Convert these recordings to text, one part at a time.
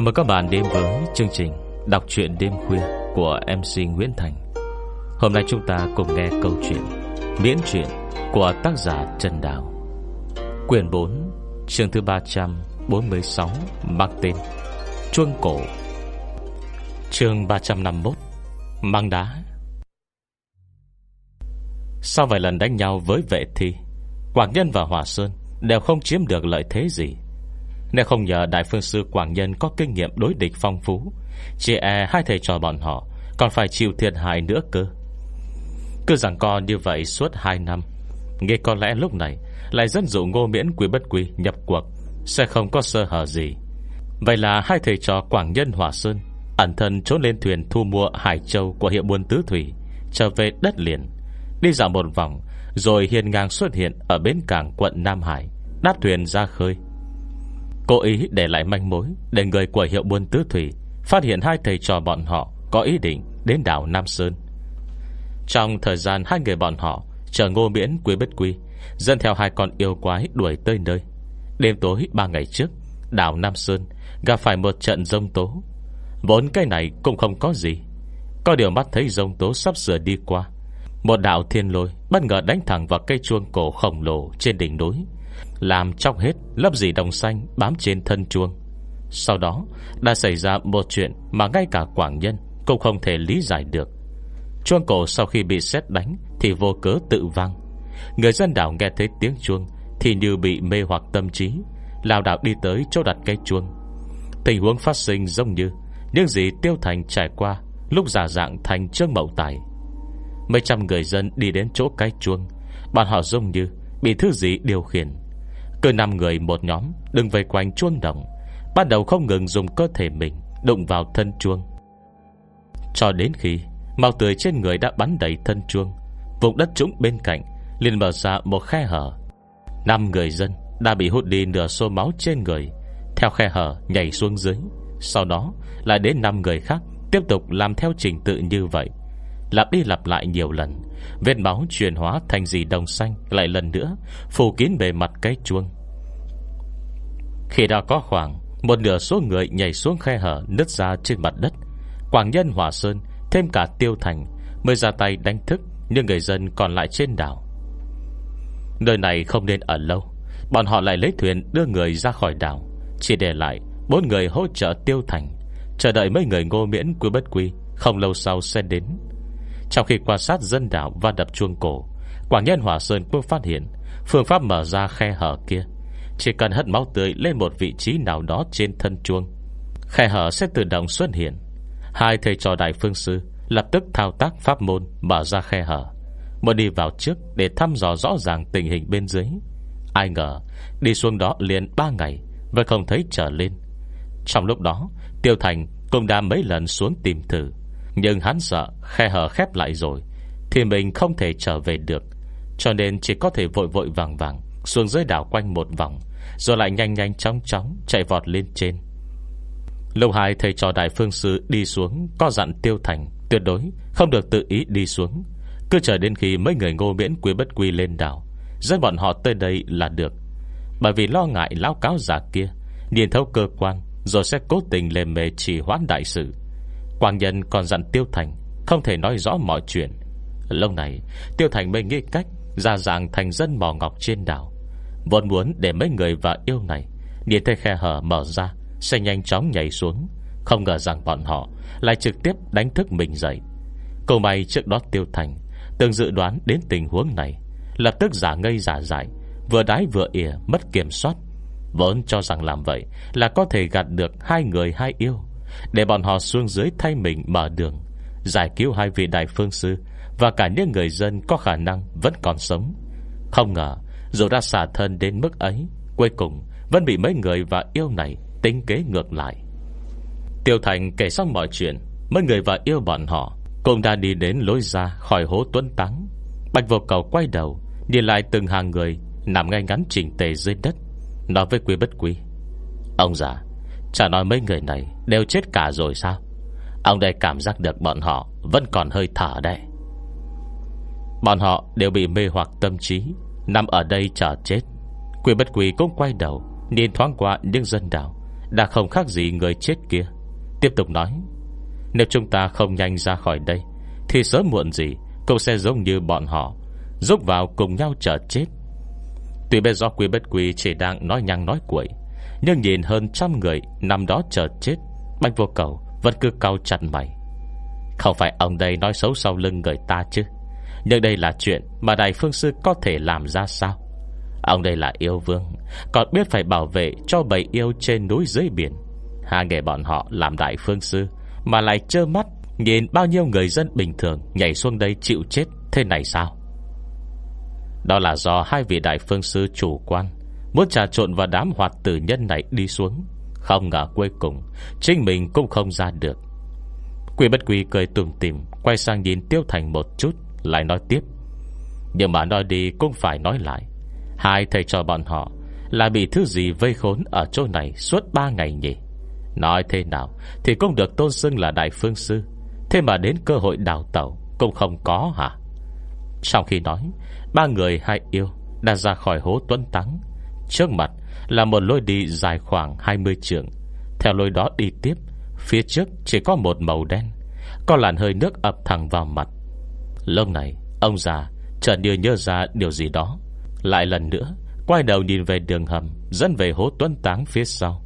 Chào mừng các bạn đến với chương trình Đọc truyện đêm khuya của MC Nguyễn Thành. Hôm nay chúng ta cùng nghe câu chuyện Miễn truyện của tác giả Trần Đào. Quyền 4 chương thứ 346 Mang tên Chuông Cổ. Chương 351 Mang đá. Sau vài lần đánh nhau với vệ thi, Quảng Nhân và Hòa Sơn Đều không chiếm được lợi thế gì nếu không nhờ Đại Phương Sư Quảng Nhân Có kinh nghiệm đối địch phong phú Chỉ e hai thầy trò bọn họ, Còn phải chịu thiệt hại nữa cơ. Cứ rằng con như vậy suốt 2 năm, Nghe có lẽ lúc này Lại dẫn dụ ngô miễn quý bất quý nhập cuộc, Sẽ không có sơ hở gì. Vậy là hai thầy trò Quảng Nhân Hòa Sơn, Ẩn thân trốn lên thuyền thu mua Hải Châu Của hiệu buôn Tứ Thủy, Trở về đất liền, Đi dạo một vòng, Rồi hiền ngang xuất hiện Ở bến cảng quận Nam Hải, Đáp thuyền ra khơi. Cố ý để lại manh mối Để người của hiệu buôn tứ thủy Phát hiện hai thầy trò bọn họ Có ý định đến đảo Nam Sơn. Trong thời gian hai người bọn họ Chờ ngô miễn quý bất quy Dân theo hai con yêu quái đuổi tới nơi, Đêm tối ba ngày trước, Đảo Nam Sơn gặp phải một trận rông tố. Vốn cái này cũng không có gì, Có điều mắt thấy rông tố sắp sửa đi qua, Một đạo thiên lôi Bất ngờ đánh thẳng vào cây chuông cổ khổng lồ Trên đỉnh núi làm trong hết lớp dì đồng xanh Bám trên thân chuông. Sau đó, đã xảy ra một chuyện Mà ngay cả Quảng Nhân Cũng không thể lý giải được. Chuông cổ sau khi bị xét đánh Thì vô cớ tự vang. Người dân đảo nghe thấy tiếng chuông Thì như bị mê hoặc tâm trí Lào đảo đi tới chỗ đặt cây chuông. Tình huống phát sinh giống như Những gì Tiêu Thành trải qua Lúc giả dạng thành trương mậu tài. Mấy trăm người dân đi đến chỗ cái chuông, Bọn họ giống như Bị thứ gì điều khiển cứ năm người một nhóm Đừng vây quanh chuông đồng, Bắt đầu không ngừng dùng cơ thể mình Đụng vào thân chuông. Cho đến khi Màu tươi trên người đã bắn đầy thân chuông, Vùng đất trũng bên cạnh liền mở ra một khe hở. Năm người dân đã bị hút đi nửa số máu trên người, Theo khe hở nhảy xuống dưới, Sau đó lại đến năm người khác Tiếp tục làm theo trình tự như vậy. Lặp đi lặp lại nhiều lần. Vết máu chuyển hóa thành gì đồng xanh, Lại lần nữa, Phủ kín bề mặt cây chuông. Khi đã có khoảng Một nửa số người nhảy xuống khe hở Nứt ra trên mặt đất, Quảng Nhân Hòa Sơn, Thêm cả Tiêu Thành Mới ra tay đánh thức Những người dân còn lại trên đảo. Nơi này không nên ở lâu, Bọn họ lại lấy thuyền đưa người ra khỏi đảo, Chỉ để lại Bốn người hỗ trợ Tiêu Thành, Chờ đợi mấy người ngô miễn quý bất quy, Không lâu sau sẽ đến trong khi quan sát dân đảo và đập chuông cổ, quả nhân Hòa Sơn cũng phát hiện Phương pháp mở ra khe hở kia. Chỉ cần hất máu tươi lên một vị trí nào đó trên thân chuông, Khe hở sẽ tự động xuất hiện. Hai thầy trò đại phương sư Lập tức thao tác pháp môn Mở ra khe hở, Muốn đi vào trước để thăm dò rõ ràng tình hình bên dưới. Ai ngờ, Đi xuống đó liền 3 ngày và không thấy trở lên. Trong lúc đó, Tiêu Thành cũng đã mấy lần xuống tìm thử nhưng hắn sợ, khe hở khép lại rồi, Thì mình không thể trở về được. Cho nên chỉ có thể vội vội vàng vàng Xuống dưới đảo quanh một vòng, Rồi lại nhanh nhanh chóng chóng Chạy vọt lên trên. Lâu hai thầy trò đại phương sư đi xuống Có dặn tiêu thành Tuyệt đối không được tự ý đi xuống. Cứ chờ đến khi mấy người ngô miễn quý bất quy lên đảo, Dẫn bọn họ tới đây là được. Bởi vì lo ngại lão cáo giả kia, Nhìn thấu cơ quan, Rồi sẽ cố tình lề mề trì hoãn đại sự. Quang Nhân còn dặn Tiêu Thành Không thể nói rõ mọi chuyện. Lâu này, Tiêu Thành mới nghĩ cách Ra dạng thành dân mò ngọc trên đảo. Vốn muốn để mấy người và yêu này Nhìn thấy khe hở mở ra, Sẽ nhanh chóng nhảy xuống. Không ngờ rằng bọn họ Lại trực tiếp đánh thức mình dậy. Cầu may trước đó Tiêu Thành Từng dự đoán đến tình huống này, Lập tức giả ngây giả dại, Vừa đái vừa ỉa, mất kiểm soát. Vốn cho rằng làm vậy Là có thể gạt được hai người hai yêu để bọn họ xuống dưới thay mình mở đường, Giải cứu hai vị đại phương sư, Và cả những người dân có khả năng Vẫn còn sống. Không ngờ, dù đã xả thân đến mức ấy, Cuối cùng vẫn bị mấy người và yêu này Tính kế ngược lại. Tiêu Thành kể xong mọi chuyện, Mấy người và yêu bọn họ Cũng đã đi đến lối ra khỏi hố tuấn tắng Bạch vô cầu quay đầu, Nhìn lại từng hàng người Nằm ngay ngắn chỉnh tề dưới đất, Nói với quý bất quý Ông già Chả nói mấy người này Đều chết cả rồi sao? Ông đây cảm giác được bọn họ Vẫn còn hơi thở đây. Bọn họ đều bị mê hoặc tâm trí, Nằm ở đây chờ chết. Quỷ bất quỷ cũng quay đầu, Nhìn thoáng qua những dân đảo, Đã không khác gì người chết kia. Tiếp tục nói, Nếu chúng ta không nhanh ra khỏi đây, Thì sớm muộn gì Cũng sẽ giống như bọn họ Rút vào cùng nhau chờ chết. Tuy biết do quý bất quý chỉ đang nói nhăng nói cuội nhưng nhìn hơn trăm người Nằm đó chờ chết, Bạch vô cầu vẫn cứ cao chặt mày. Không phải ông đây nói xấu sau lưng người ta chứ? Nhưng đây là chuyện Mà Đại Phương Sư có thể làm ra sao? Ông đây là yêu vương, Còn biết phải bảo vệ cho bầy yêu trên núi dưới biển. Hai nghề bọn họ làm Đại Phương Sư Mà lại trơ mắt Nhìn bao nhiêu người dân bình thường Nhảy xuống đây chịu chết, Thế này sao? Đó là do hai vị Đại Phương Sư chủ quan. Muốn trà trộn vào đám hoạt tử nhân này đi xuống. Không ngờ cuối cùng, Chính mình cũng không ra được. Quỷ bất quỷ cười tùm tìm, Quay sang nhìn Tiêu Thành một chút, Lại nói tiếp. Nhưng mà nói đi cũng phải nói lại. Hai thầy trò bọn họ Là bị thứ gì vây khốn ở chỗ này Suốt ba ngày nhỉ? Nói thế nào Thì cũng được tôn xưng là đại phương sư. Thế mà đến cơ hội đào tẩu Cũng không có hả? Sau khi nói, Ba người hai yêu Đã ra khỏi hố tuấn tắng Trước mặt là một lối đi dài khoảng 20 trường Theo lối đó đi tiếp, Phía trước chỉ có một màu đen, Có làn hơi nước ập thẳng vào mặt. Lúc này, Ông già chợt như nhớ ra điều gì đó. Lại lần nữa, Quay đầu nhìn về đường hầm Dẫn về hố tuấn táng phía sau.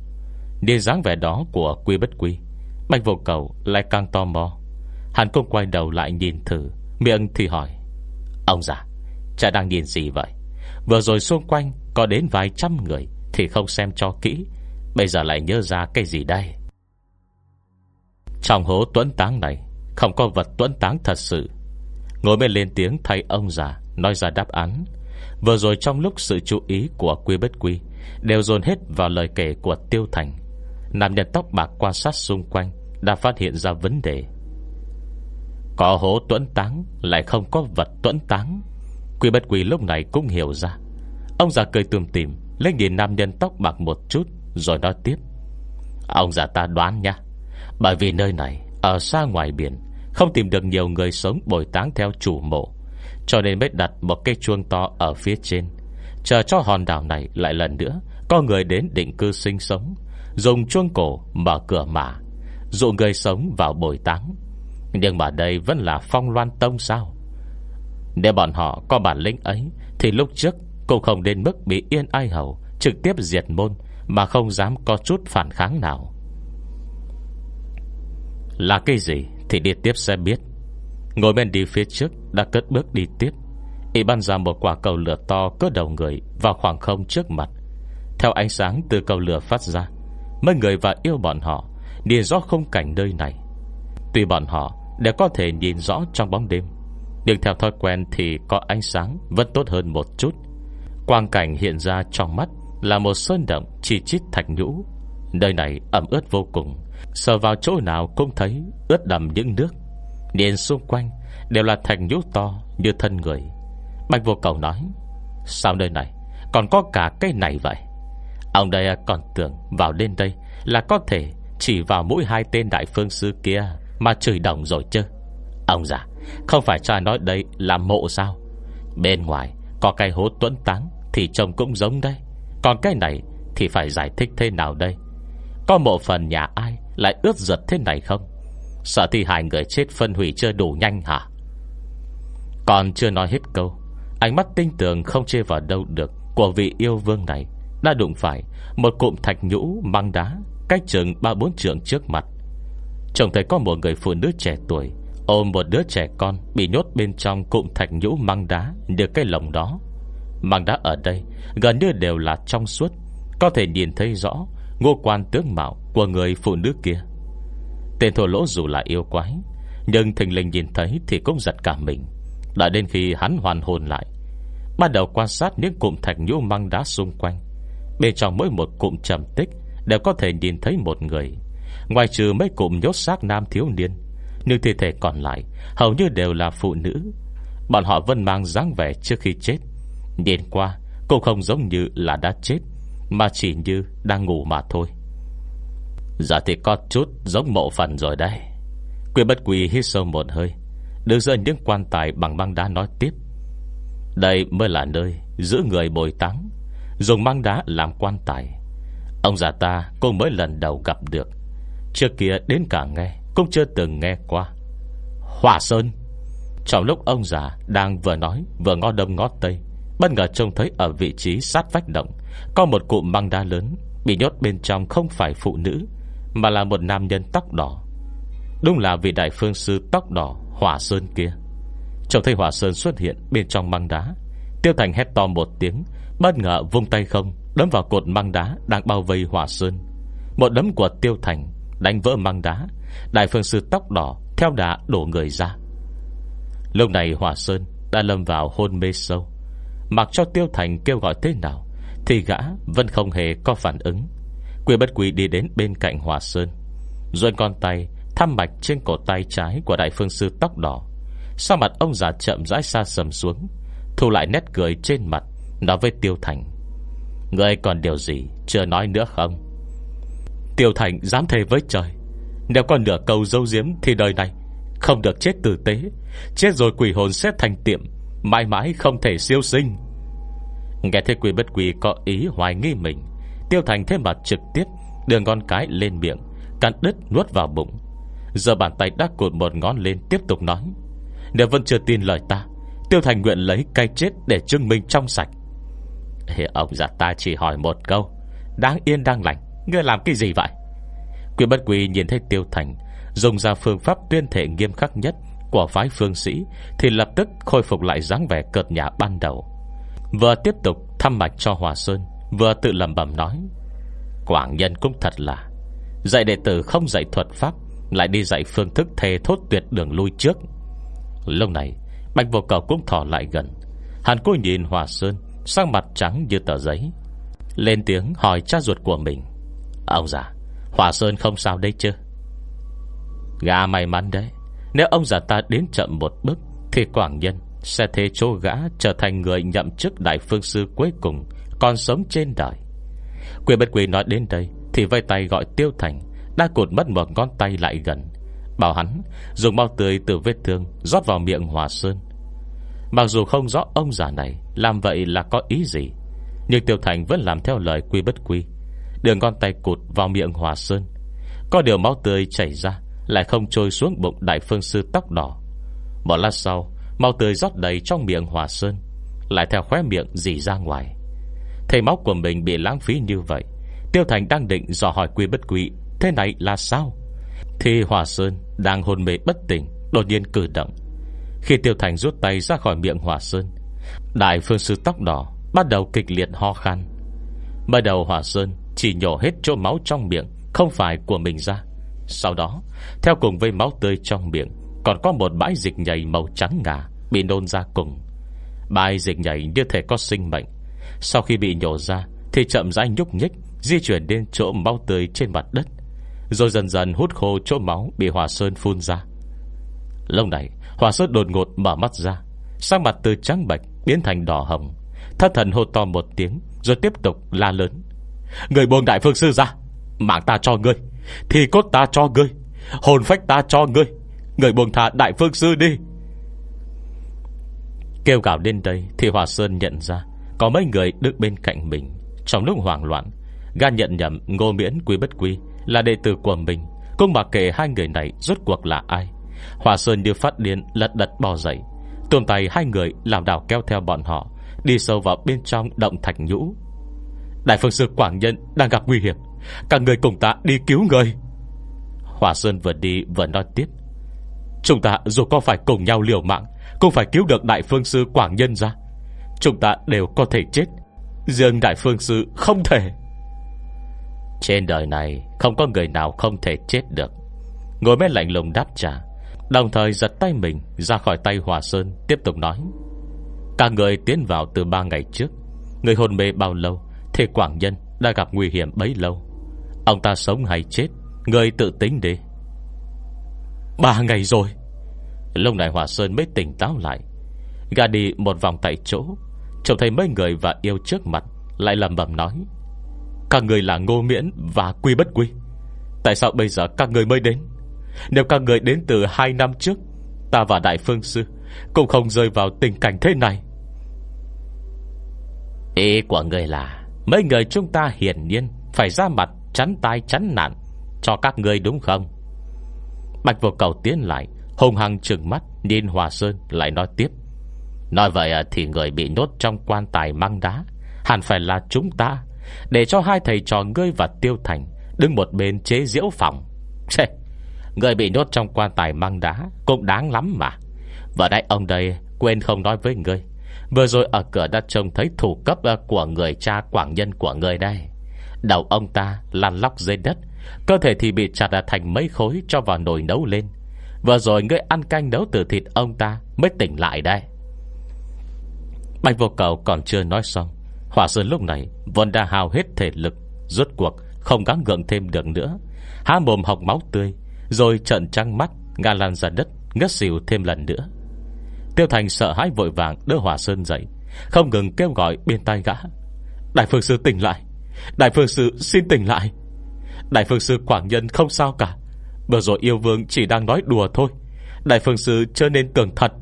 Nhìn dáng vẻ đó của quy bất quy, Bạch vô cầu lại càng tò mò. Hắn cũng quay đầu lại nhìn thử, Miệng thì hỏi, Ông già Cha đang nhìn gì vậy? Vừa rồi xung quanh có đến vài trăm người Thì không xem cho kỹ. Bây giờ lại nhớ ra cái gì đây? Trong hố tuấn táng này, Không có vật tuấn táng thật sự. Ngồi bên lên tiếng thay ông già, Nói ra đáp án. Vừa rồi trong lúc sự chú ý của quy bất quy, Đều dồn hết vào lời kể của Tiêu Thành. Nam nhân tóc bạc quan sát xung quanh, Đã phát hiện ra vấn đề. Có hố tuấn táng, Lại không có vật tuấn táng. Quy bất quy lúc này cũng hiểu ra. Ông già cười tùm tìm Lên nhìn nam nhân tóc bạc một chút, Rồi nói tiếp. Ông già ta đoán nha Bởi vì nơi này, Ở xa ngoài biển, Không tìm được nhiều người sống bồi táng theo chủ mộ, Cho nên mới đặt một cây chuông to Ở phía trên. Chờ cho hòn đảo này lại lần nữa, Có người đến định cư sinh sống, Dùng chuông cổ mở cửa mả Dụ người sống vào bồi táng. Nhưng mà đây vẫn là phong loan tông sao? Nếu bọn họ có bản lĩnh ấy, Thì lúc trước cũng không đến mức bị yên ai hầu Trực tiếp diệt môn Mà không dám có chút phản kháng nào. Là cái gì Thì đi tiếp sẽ biết. Ngồi bên đi phía trước Đã cất bước đi tiếp. Y ban ra một quả cầu lửa to cỡ đầu người Vào khoảng không trước mặt. Theo ánh sáng từ cầu lửa phát ra, Mấy người và yêu bọn họ Nhìn rõ không cảnh nơi này. Tuy bọn họ đều có thể nhìn rõ trong bóng đêm, Nhưng theo thói quen thì có ánh sáng Vẫn tốt hơn một chút. Quang cảnh hiện ra trong mắt Là một sơn động chi chít thạch nhũ. Nơi này ẩm ướt vô cùng. Sờ vào chỗ nào cũng thấy Ướt đầm những nước. Nhìn xung quanh đều là thạch nhũ to Như thân người. Bạch vô cầu nói, Sao nơi này còn có cả cây này vậy? Ông đây còn tưởng vào lên đây Là có thể chỉ vào mũi hai tên đại phương sư kia Mà chửi đồng rồi chứ? Ông già, Không phải cho nói đây là mộ sao? Bên ngoài có cây hố tuấn táng thì trông cũng giống đây Còn cái này thì phải giải thích thế nào đây? Có một phần nhà ai Lại ướt giật thế này không? Sợ thì hai người chết phân hủy chưa đủ nhanh hả? Còn chưa nói hết câu, Ánh mắt tinh tường không chê vào đâu được Của vị yêu vương này. Đã đụng phải Một cụm thạch nhũ mang đá Cách chừng ba bốn trượng trước mặt. Trông thấy có một người phụ nữ trẻ tuổi Ôm một đứa trẻ con Bị nhốt bên trong cụm thạch nhũ măng đá Được cái lồng đó. Măng đá ở đây, gần như đều là trong suốt. Có thể nhìn thấy rõ Ngô quan tướng mạo của người phụ nữ kia. Tên thổ lỗ dù là yêu quái, Nhưng thình lình nhìn thấy Thì cũng giật cả mình. Đã đến khi hắn hoàn hồn lại, Bắt đầu quan sát những cụm thạch nhũ măng đá xung quanh. Bên trong mỗi một cụm trầm tích Đều có thể nhìn thấy một người. Ngoài trừ mấy cụm nhốt xác nam thiếu niên, Nhưng thi thể còn lại Hầu như đều là phụ nữ. Bọn họ vẫn mang dáng vẻ trước khi chết. Nhìn qua Cũng không giống như là đã chết, Mà chỉ như đang ngủ mà thôi. Giờ thì có chút giống mộ phần rồi đây Quyền bất quỳ hít sâu một hơi Đưa rơi những quan tài bằng băng đá nói tiếp. Đây mới là nơi Giữ người bồi táng, Dùng băng đá làm quan tài. Ông già ta cũng mới lần đầu gặp được. Trước kia đến cả nghe, Cũng chưa từng nghe qua. Hỏa Sơn! Trong lúc ông già đang vừa nói, Vừa ngó đông ngó tây Bất ngờ trông thấy ở vị trí sát vách động, Có một cụm băng đá lớn Bị nhốt bên trong không phải phụ nữ, Mà là một nam nhân tóc đỏ. Đúng là vị đại phương sư tóc đỏ Hỏa Sơn kia. Trông thấy Hỏa Sơn xuất hiện bên trong băng đá, Tiêu Thành hét to một tiếng, Bất ngờ vung tay không, Đấm vào cột băng đá đang bao vây Hỏa Sơn. Một đấm của Tiêu Thành Đánh vỡ băng đá, Đại phương sư tóc đỏ theo đá đổ người ra. Lúc này Hỏa Sơn đã lâm vào hôn mê sâu. Mặc cho Tiêu Thành kêu gọi thế nào, Thì gã vẫn không hề có phản ứng. Quỷ bất quỷ đi đến bên cạnh Hòa Sơn Rồi con tay Thăm mạch trên cổ tay trái của đại phương sư tóc đỏ. Sau mặt ông già chậm rãi xa sầm xuống, Thu lại nét cười trên mặt, Nói với Tiêu Thành người còn điều gì chưa nói nữa không? Tiêu Thành dám thề với trời, Nếu còn nửa câu dâu diếm Thì đời này không được chết tử tế. Chết rồi quỷ hồn xếp thành tiệm Mãi mãi không thể siêu sinh. Nghe thấy quỷ bất quỷ có ý hoài nghi mình, Tiêu Thành thêm mặt trực tiếp Đưa ngón cái lên miệng, Cắn đứt nuốt vào bụng. Giờ bàn tay đã cột một ngón lên tiếp tục nói, Nếu vẫn chưa tin lời ta, Tiêu Thành nguyện lấy cây chết để chứng minh trong sạch. Ông già ta chỉ hỏi một câu, Đáng yên đang lành, Ngươi làm cái gì vậy? Quỷ bất quỳ nhìn thấy Tiêu Thành, Dùng ra phương pháp tuyên thể nghiêm khắc nhất của phái phương sĩ Thì lập tức khôi phục lại dáng vẻ cợt nhã ban đầu. Vừa tiếp tục thăm mạch cho Hòa Sơn, Vừa tự lầm bầm nói, Quảng nhân cũng thật là, Dạy đệ tử không dạy thuật pháp, Lại đi dạy phương thức thề thốt tuyệt đường lui trước. Lúc này, Bạch vô cầu cũng thỏ lại gần. Hắn cô nhìn Hòa Sơn Sang mặt trắng như tờ giấy, Lên tiếng hỏi cha ruột của mình, Ông già, Hòa Sơn không sao đây chứ? Gà may mắn đấy. Nếu ông già ta đến chậm một bước, Thì Quảng Nhân sẽ thế chỗ gã Trở thành người nhậm chức đại phương sư cuối cùng, Còn sống trên đời. Quyền bất quỳ nói đến đây, Thì vây tay gọi Tiêu Thành, Đã cột mất một ngón tay lại gần, Bảo hắn dùng mau tươi từ vết thương Rót vào miệng Hòa Sơn. Mặc dù không rõ ông già này Làm vậy là có ý gì, Nhưng Tiêu Thành vẫn làm theo lời quy bất quy Đường con tay cụt vào miệng Hòa Sơn. Có điều máu tươi chảy ra lại không trôi xuống bụng đại phương sư tóc đỏ. Một lát sau mau tươi rót đầy trong miệng Hòa Sơn, Lại theo khóe miệng dì ra ngoài. Thầy máu của mình bị lãng phí như vậy, Tiêu Thành đang định dò hỏi quy bất quy, Thế này là sao? Thì Hòa Sơn đang hôn mê bất tỉnh, Đột nhiên cử động. Khi Tiêu Thành rút tay ra khỏi miệng Hòa Sơn, Đại phương sư tóc đỏ Bắt đầu kịch liệt ho khan. Mới đầu Hòa Sơn chỉ nhổ hết chỗ máu trong miệng Không phải của mình ra sau đó, Theo cùng với máu tươi trong miệng, Còn có một bãi dịch nhảy màu trắng ngà Bị nôn ra cùng. Bãi dịch nhảy như thể có sinh mệnh. Sau khi bị nhổ ra, Thì chậm rãi nhúc nhích, Di chuyển đến chỗ máu tươi trên mặt đất. Rồi dần dần hút khô chỗ máu Bị Hòa Sơn phun ra. Lúc này Hòa Sơn đột ngột mở mắt ra. Sang mặt từ trắng bạch biến thành đỏ hồng. Thất thần hô to một tiếng, Rồi tiếp tục la lớn. Người buông đại phương sư ra, Mạng ta cho ngươi. Thì cốt ta cho ngươi. Hồn phách ta cho ngươi. Người buông thả đại phương sư đi. Kêu gào đến đây Thì Hòa Sơn nhận ra Có mấy người đứng bên cạnh mình. Trong lúc hoảng loạn, Gan nhận nhầm ngô miễn quý bất quý Là đệ tử của mình. Cũng mà kể hai người này rốt cuộc là ai, Hòa Sơn như phát điên lật đật bò dậy Tuôn tay hai người làm đảo kéo theo bọn họ, Đi sâu vào bên trong động thạch nhũ. Đại phương sư Quảng Nhân đang gặp nguy hiểm cả người cùng ta đi cứu người. Hòa Sơn vừa đi vừa nói tiếp. Chúng ta dù có phải cùng nhau liều mạng, Cũng phải cứu được Đại phương sư Quảng Nhân ra. Chúng ta đều có thể chết, Riêng Đại phương sư không thể. Trên đời này, Không có người nào không thể chết được. Ngồi mé lạnh lùng đáp trả, Đồng thời giật tay mình ra khỏi tay Hòa Sơn, Tiếp tục nói. Cả người tiến vào từ ba ngày trước. Người hồn mê bao lâu, Thì Quảng Nhân đã gặp nguy hiểm bấy lâu. Ông ta sống hay chết, Người tự tính đi. Ba ngày rồi. Lúc này Hòa Sơn mới tỉnh táo lại. Gà đi một vòng tại chỗ, Trông thấy mấy người và yêu trước mặt, Lại lầm bầm nói, Các người là ngô miễn và quy bất quy. Tại sao bây giờ các người mới đến? Nếu các người đến từ hai năm trước, Ta và Đại Phương Sư Cũng không rơi vào tình cảnh thế này. Ý của người là, Mấy người chúng ta hiển nhiên Phải ra mặt chắn tai chắn nạn Cho các ngươi đúng không? Bạch vô cầu tiến lại Hùng hăng trừng mắt Nhìn Hòa Sơn lại nói tiếp. Nói vậy à, thì người bị nhốt trong quan tài măng đá Hẳn phải là chúng ta. Để cho hai thầy trò ngươi và Tiêu Thành Đứng một bên chế diễu phòng. Chê, Người bị nhốt trong quan tài măng đá Cũng đáng lắm mà. Và đây ông đây quên không nói với ngươi. Vừa rồi ở cửa đã trông thấy thủ cấp à, Của người cha quảng nhân của người đây. Đầu ông ta lăn lóc dưới đất, Cơ thể thì bị chặt thành mấy khối Cho vào nồi nấu lên. Vừa rồi ngươi ăn canh nấu từ thịt ông ta Mới tỉnh lại đây Bạch vô cầu còn chưa nói xong Hỏa sơn lúc này vẫn đã hào hết thể lực, Rốt cuộc không gắng gượng thêm được nữa. Há mồm học máu tươi, Rồi trận trăng mắt, Ngã lan ra đất, Ngất xỉu thêm lần nữa. Tiêu Thành sợ hãi vội vàng đỡ Hỏa Sơn dậy, Không ngừng kêu gọi bên tay gã. Đại Phương Sư tỉnh lại! Đại Phương Sư, xin tỉnh lại. Đại Phương Sư Quảng Nhân không sao cả. Vừa rồi yêu vương chỉ đang nói đùa thôi. Đại Phương Sư chưa nên cường thật.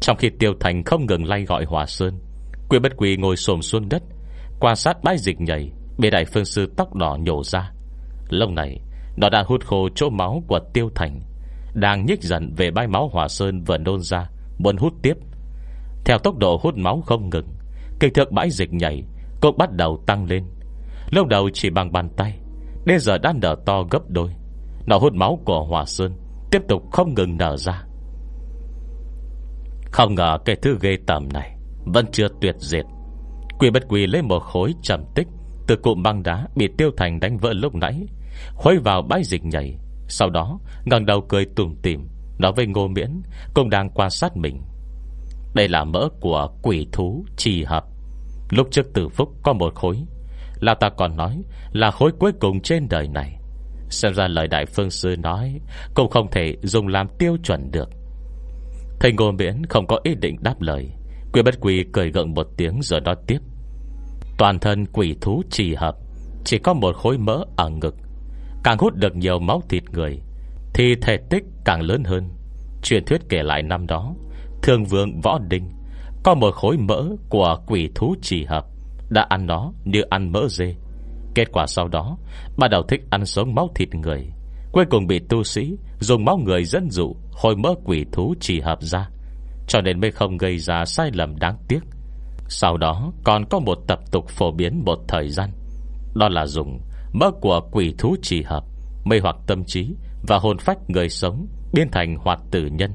Trong khi Tiêu Thành không ngừng lay gọi Hòa Sơn Quyên bất quỳ ngồi xồm xuống đất, Quan sát bãi dịch nhảy, Bị Đại Phương Sư tóc đỏ nhổ ra. Lâu này, Nó đã hút khô chỗ máu của Tiêu Thành, Đang nhích dần về bãi máu Hòa Sơn vừa nôn ra, Muốn hút tiếp. Theo tốc độ hút máu không ngừng, Kích thước bãi dịch nhảy cũng bắt đầu tăng lên. Lâu đầu chỉ bằng bàn tay Đến giờ đã nở to gấp đôi. Nó hút máu của Hòa Sơn, Tiếp tục không ngừng nở ra. Không ngờ cái thứ ghê tầm này Vẫn chưa tuyệt diệt. Quỷ bất quỷ lấy một khối trầm tích Từ cụm băng đá bị tiêu thành đánh vỡ lúc nãy, Khuấy vào bãi dịch nhảy. Sau đó, ngẩng đầu cười tùm tìm Nói với ngô miễn, Cũng đang quan sát mình. Đây là mỡ của quỷ thú trì hợp. Lúc trước tử phúc có một khối. Là ta còn nói Là khối cuối cùng trên đời này. Xem ra lời đại phương sư nói Cũng không thể dùng làm tiêu chuẩn được. Thầy ngô miễn không có ý định đáp lời. Quỷ bất quỷ cười gượng một tiếng rồi nói tiếp. Toàn thân quỷ thú trì hợp, Chỉ có một khối mỡ ở ngực. Càng hút được nhiều máu thịt người, Thì thể tích càng lớn hơn. Truyền thuyết kể lại năm đó, Thương vương Võ Đinh có một khối mỡ của quỷ thú trì hợp, Đã ăn nó như ăn mỡ dê. Kết quả sau đó, Bắt đầu thích ăn sống máu thịt người. Cuối cùng bị tu sĩ Dùng máu người dân dụ Hồi mỡ quỷ thú trì hợp ra, Cho nên mới không gây ra sai lầm đáng tiếc. Sau đó, còn có một tập tục phổ biến một thời gian, Đó là dùng mỡ của quỷ thú trì hợp, Mê hoặc tâm trí Và hồn phách người sống Biến thành hoạt tử nhân.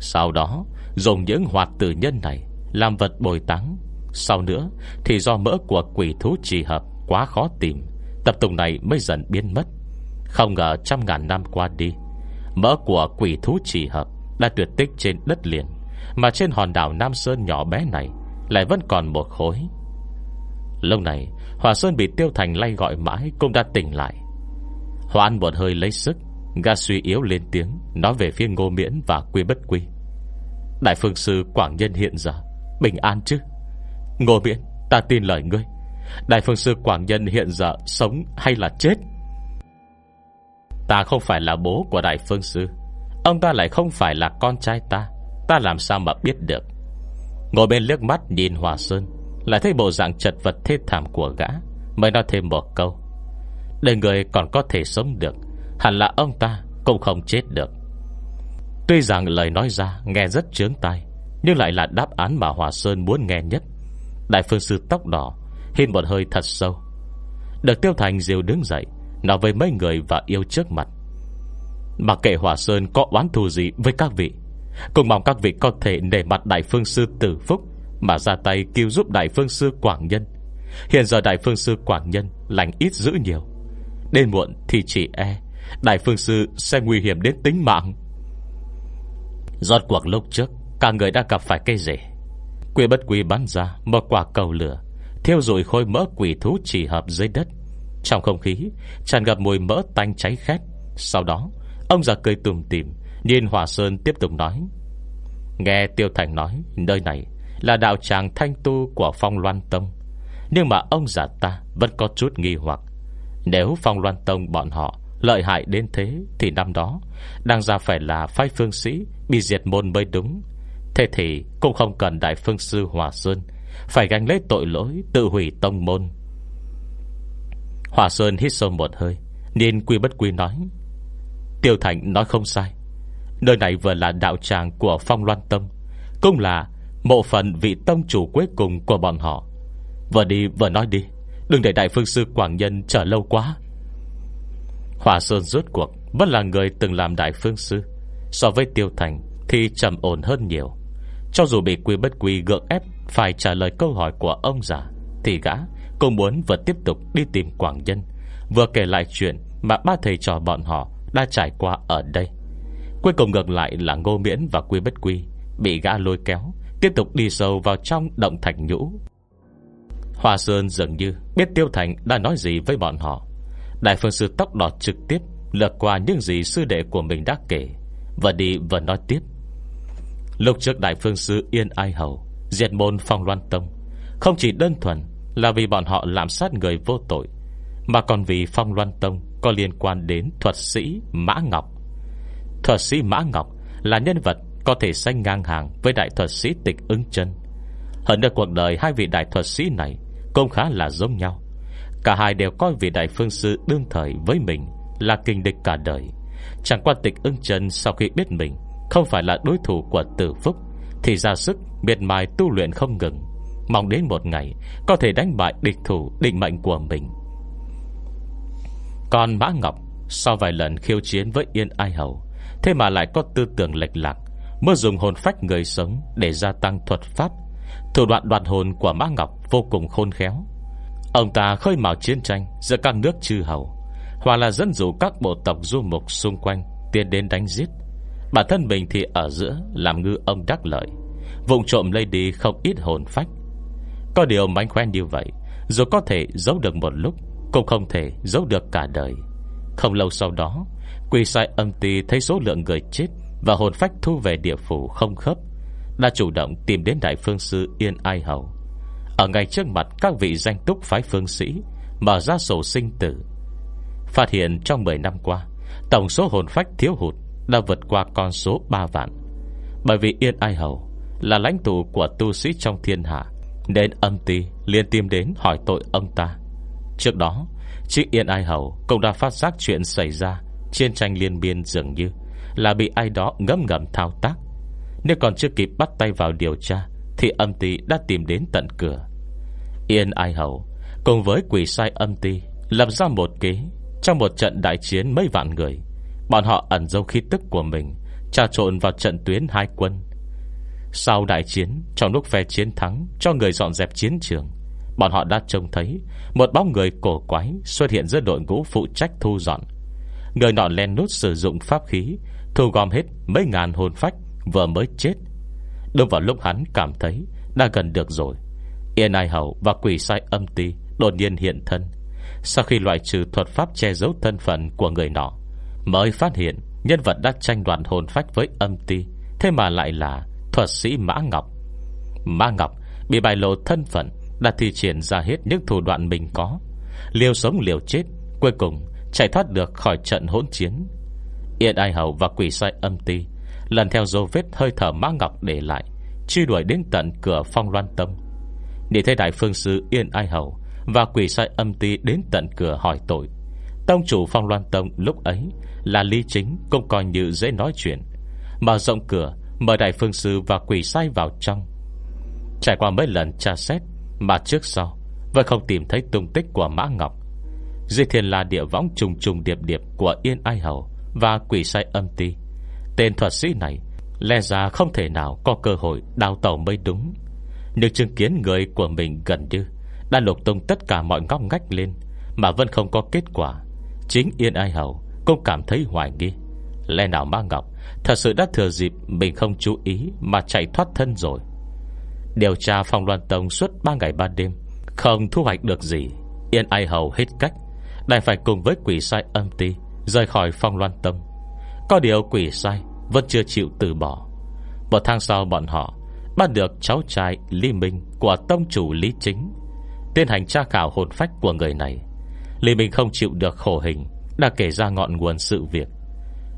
Sau đó, dùng những hoạt tử nhân này làm vật bồi táng. Sau nữa, thì do mỡ của quỷ thú trì hợp Quá khó tìm, Tập tục này mới dần biến mất. Không ngờ trăm ngàn năm qua đi, Mỡ của quỷ thú trì hợp Đã tuyệt tích trên đất liền, Mà trên hòn đảo Nam Sơn nhỏ bé này Lại vẫn còn một khối. Lâu này Hòa Sơn bị Tiêu Thành lay gọi mãi Cũng đã tỉnh lại. Hòa ăn một hơi lấy sức Ga suy yếu lên tiếng, Nói về phía ngô miễn và quy bất quy. Đại phương sư Quảng Nhân hiện giờ Bình an chứ? Ngô miễn ta tin lời ngươi. Đại phương sư Quảng Nhân hiện giờ Sống hay là chết? Ta không phải là bố của Đại phương sư. Ông ta lại không phải là con trai ta. Ta làm sao mà biết được? Ngồi bên liếc mắt nhìn Hòa Sơn, Lại thấy bộ dạng chật vật thê thảm của gã, Mới nói thêm một câu. Để người còn có thể sống được, Hẳn là ông ta cũng không chết được. Tuy rằng lời nói ra Nghe rất chướng tai nhưng lại là đáp án mà Hòa Sơn muốn nghe nhất. Đại phương sư tóc đỏ, Hít một hơi thật sâu. Được Tiêu Thành diều đứng dậy, Nói với mấy người và yêu trước mặt. Mặc kệ Hòa Sơn có oán thù gì với các vị Cùng mong các vị có thể nể mặt Đại Phương Sư Tử Phúc Mà ra tay cứu giúp Đại Phương Sư Quảng Nhân. Hiện giờ Đại Phương Sư Quảng Nhân Lành ít dữ nhiều. Đến muộn thì chỉ e Đại Phương Sư sẽ nguy hiểm đến tính mạng. Giọt cuộc lúc trước Cả người đã gặp phải cây rể Quỷ bất quỷ bắn ra Một quả cầu lửa, Thiêu rồi khôi mỡ quỷ thú chỉ hợp dưới đất. Trong không khí, tràn ngập mùi mỡ tanh cháy khét. Sau đó, Ông già cười tùm tìm, Nhìn Hòa Sơn tiếp tục nói, Nghe Tiêu Thành nói, Nơi này là đạo tràng thanh tu Của Phong Loan Tông. Nhưng mà ông già ta vẫn có chút nghi hoặc. Nếu Phong Loan Tông bọn họ Lợi hại đến thế Thì năm đó, Đang ra phải là phái phương sĩ Bị diệt môn mới đúng. Thế thì cũng không cần Đại Phương Sư Hòa Sơn, Phải gánh lấy tội lỗi Tự hủy tông môn. Hòa Sơn hít sâu một hơi Nên quy bất quy nói, Tiêu Thành nói không sai. Nơi này vừa là đạo tràng của Phong Loan Tông Cũng là mộ phần vị tông chủ cuối cùng của bọn họ. Vừa đi vừa nói đi, Đừng để Đại Phương Sư Quảng Nhân chờ lâu quá. Hòa Sơn rốt cuộc Vẫn là người từng làm Đại Phương Sư, So với Tiêu Thành Thì trầm ổn hơn nhiều. Cho dù bị quy bất quy gượng ép, Phải trả lời câu hỏi của ông già, Thì gã cũng muốn vừa tiếp tục đi tìm Quảng Nhân. Vừa kể lại chuyện Mà ba thầy trò bọn họ Đã trải qua ở đây. Cuối cùng ngược lại là Ngô Miễn và Quy Bất Quy Bị gã lôi kéo, Tiếp tục đi sâu vào trong động thạch nhũ. Hoa Sơn dường như Biết Tiêu Thành đã nói gì với bọn họ. Đại phương sư tóc đỏ trực tiếp lật qua những gì sư đệ của mình đã kể Và đi và nói tiếp. Lúc trước đại phương sư Yên Ai Hầu Diệt môn phong loan tông, Không chỉ đơn thuần là vì bọn họ làm sát người vô tội, Mà còn vì phong loan tông Có liên quan đến thuật sĩ Mã Ngọc. Thuật sĩ Mã Ngọc Là nhân vật có thể sanh ngang hàng Với đại thuật sĩ tịch ưng chân. Hơn nữa cuộc đời hai vị đại thuật sĩ này Cũng khá là giống nhau. Cả hai đều coi vị đại phương sư đương thời với mình Là kinh địch cả đời. Chẳng qua tịch ưng chân sau khi biết mình không phải là đối thủ của tử phúc, Thì ra sức miệt mài tu luyện không ngừng, Mong đến một ngày Có thể đánh bại địch thủ định mệnh của mình. Còn Mã Ngọc Sau vài lần khiêu chiến với Yên Ai Hầu, Thế mà lại có tư tưởng lệch lạc, mơ dùng hồn phách người sống Để gia tăng thuật pháp. Thủ đoạn đoạt hồn của Mã Ngọc vô cùng khôn khéo. Ông ta khơi mào chiến tranh Giữa các nước chư hầu Hoặc là dẫn dụ các bộ tộc du mục xung quanh Tiến đến đánh giết. Bản thân mình thì ở giữa Làm ngư ông đắc lợi Vùng trộm lấy đi không ít hồn phách. Có điều mánh khoen như vậy, Dù có thể giấu được một lúc, Cũng không thể giấu được cả đời. Không lâu sau đó Quỳ sai âm ti thấy số lượng người chết Và hồn phách thu về địa phủ không khớp, Đã chủ động tìm đến Đại Phương Sư Yên Ai Hầu. Ở ngay trước mặt các vị danh túc phái phương sĩ Mở ra sổ sinh tử. Phát hiện trong 10 năm qua, Tổng số hồn phách thiếu hụt đã vượt qua con số 3 vạn. Bởi vì Yên Ai Hầu Là lãnh tụ của tu sĩ trong thiên hạ, Nên âm ti liên tìm đến hỏi tội ông ta. Trước đó Chiếc Yên Ai Hầu cũng đã phát giác chuyện xảy ra Trên tranh liên biên dường như Là bị ai đó ngấm ngầm thao tác. Nếu còn chưa kịp bắt tay vào điều tra, thì âm ti đã tìm đến tận cửa. Yên Ai Hầu Cùng với quỷ sai âm ti Lập ra một kế Trong một trận đại chiến mấy vạn người. Bọn họ ẩn dấu khí tức của mình, Trà trộn vào trận tuyến hai quân. Sau đại chiến, Trong lúc phe chiến thắng, Cho người dọn dẹp chiến trường, Bọn họ đã trông thấy Một bóng người cổ quái Xuất hiện giữa đội ngũ phụ trách thu dọn. Người nọ len nút sử dụng pháp khí, Thu gom hết mấy ngàn hồn phách, Vừa mới chết. Đúng vào lúc hắn cảm thấy Đã gần được rồi, Yên Ai hậu và quỷ sai âm ti Đột nhiên hiện thân. Sau khi loại trừ thuật pháp che giấu thân phận của người nọ Mới phát hiện Nhân vật đã tranh đoạt hồn phách với âm ti, Thế mà lại là thuật sĩ Mã Ngọc. Mã Ngọc bị bại lộ thân phận Đã thi triển ra hết những thủ đoạn mình có, Liều sống liều chết, Cuối cùng chạy thoát được khỏi trận hỗn chiến. Yên Ai Hầu và quỷ sai âm ti Lần theo dấu vết hơi thở Mã Ngọc để lại, Truy đuổi đến tận cửa phong loan tâm Nhìn thấy đại phương sư Yên Ai Hầu Và quỷ sai âm ti đến tận cửa hỏi tội Tông chủ phong loan tông lúc ấy Là Lý Chính, Cũng coi như dễ nói chuyện. Mở rộng cửa Mời đại phương sư và quỷ sai vào trong. Trải qua mấy lần tra xét, Mà trước sau, Vẫn không tìm thấy tung tích của Mã Ngọc. Di thiên là địa võng trùng trùng điệp điệp Của Yên Ai Hầu Và quỷ sai âm ti. Tên thuật sĩ này, Lẽ ra không thể nào có cơ hội đào tàu mới đúng. Nhưng chứng kiến người của mình gần như Đã lục tung tất cả mọi ngóc ngách lên, Mà vẫn không có kết quả. Chính Yên Ai Hầu cũng cảm thấy hoài nghi. Lẽ nào Ma Ngọc Thật sự đã thừa dịp mình không chú ý Mà chạy thoát thân rồi? Điều tra phòng loan tông suốt 3 ngày 3 đêm, Không thu hoạch được gì. Yên Ai Hầu hết cách, Đành phải cùng với quỷ sai âm ti Rời khỏi phòng loan tông. Có điều quỷ sai Vẫn chưa chịu từ bỏ. Một tháng sau bọn họ Bắt được cháu trai Lý Minh Của tông chủ Lý Chính. Tiến hành tra khảo hồn phách của người này. Lý Minh không chịu được khổ hình, Đã kể ra ngọn nguồn sự việc.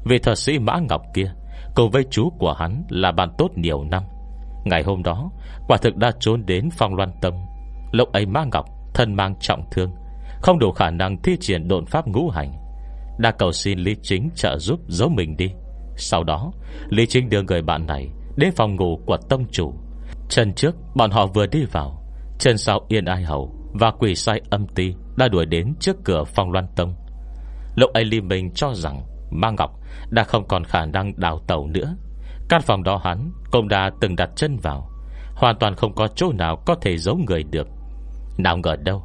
Vì thật sĩ Mã Ngọc kia Cùng với chú của hắn là bạn tốt nhiều năm. Ngày hôm đó, Quả thực đã trốn đến phong loan tâm. Lúc ấy Mã Ngọc thân mang trọng thương, Không đủ khả năng thi triển độn pháp ngũ hành. Đã cầu xin Lý Chính trợ giúp giấu mình đi. Sau đó, Lý Chính đưa người bạn này Đến phòng ngủ của tông chủ. Chân trước, bọn họ vừa đi vào. Chân sau Yên Ai Hầu Và quỷ sai âm ti. Đã đuổi đến trước cửa phòng loan tông. Lúc ấy Lý Minh cho rằng Ma Ngọc đã không còn khả năng đào tàu nữa. Căn phòng đó hắn Cũng đã từng đặt chân vào, Hoàn toàn không có chỗ nào có thể giấu người được. Nào ngờ đâu,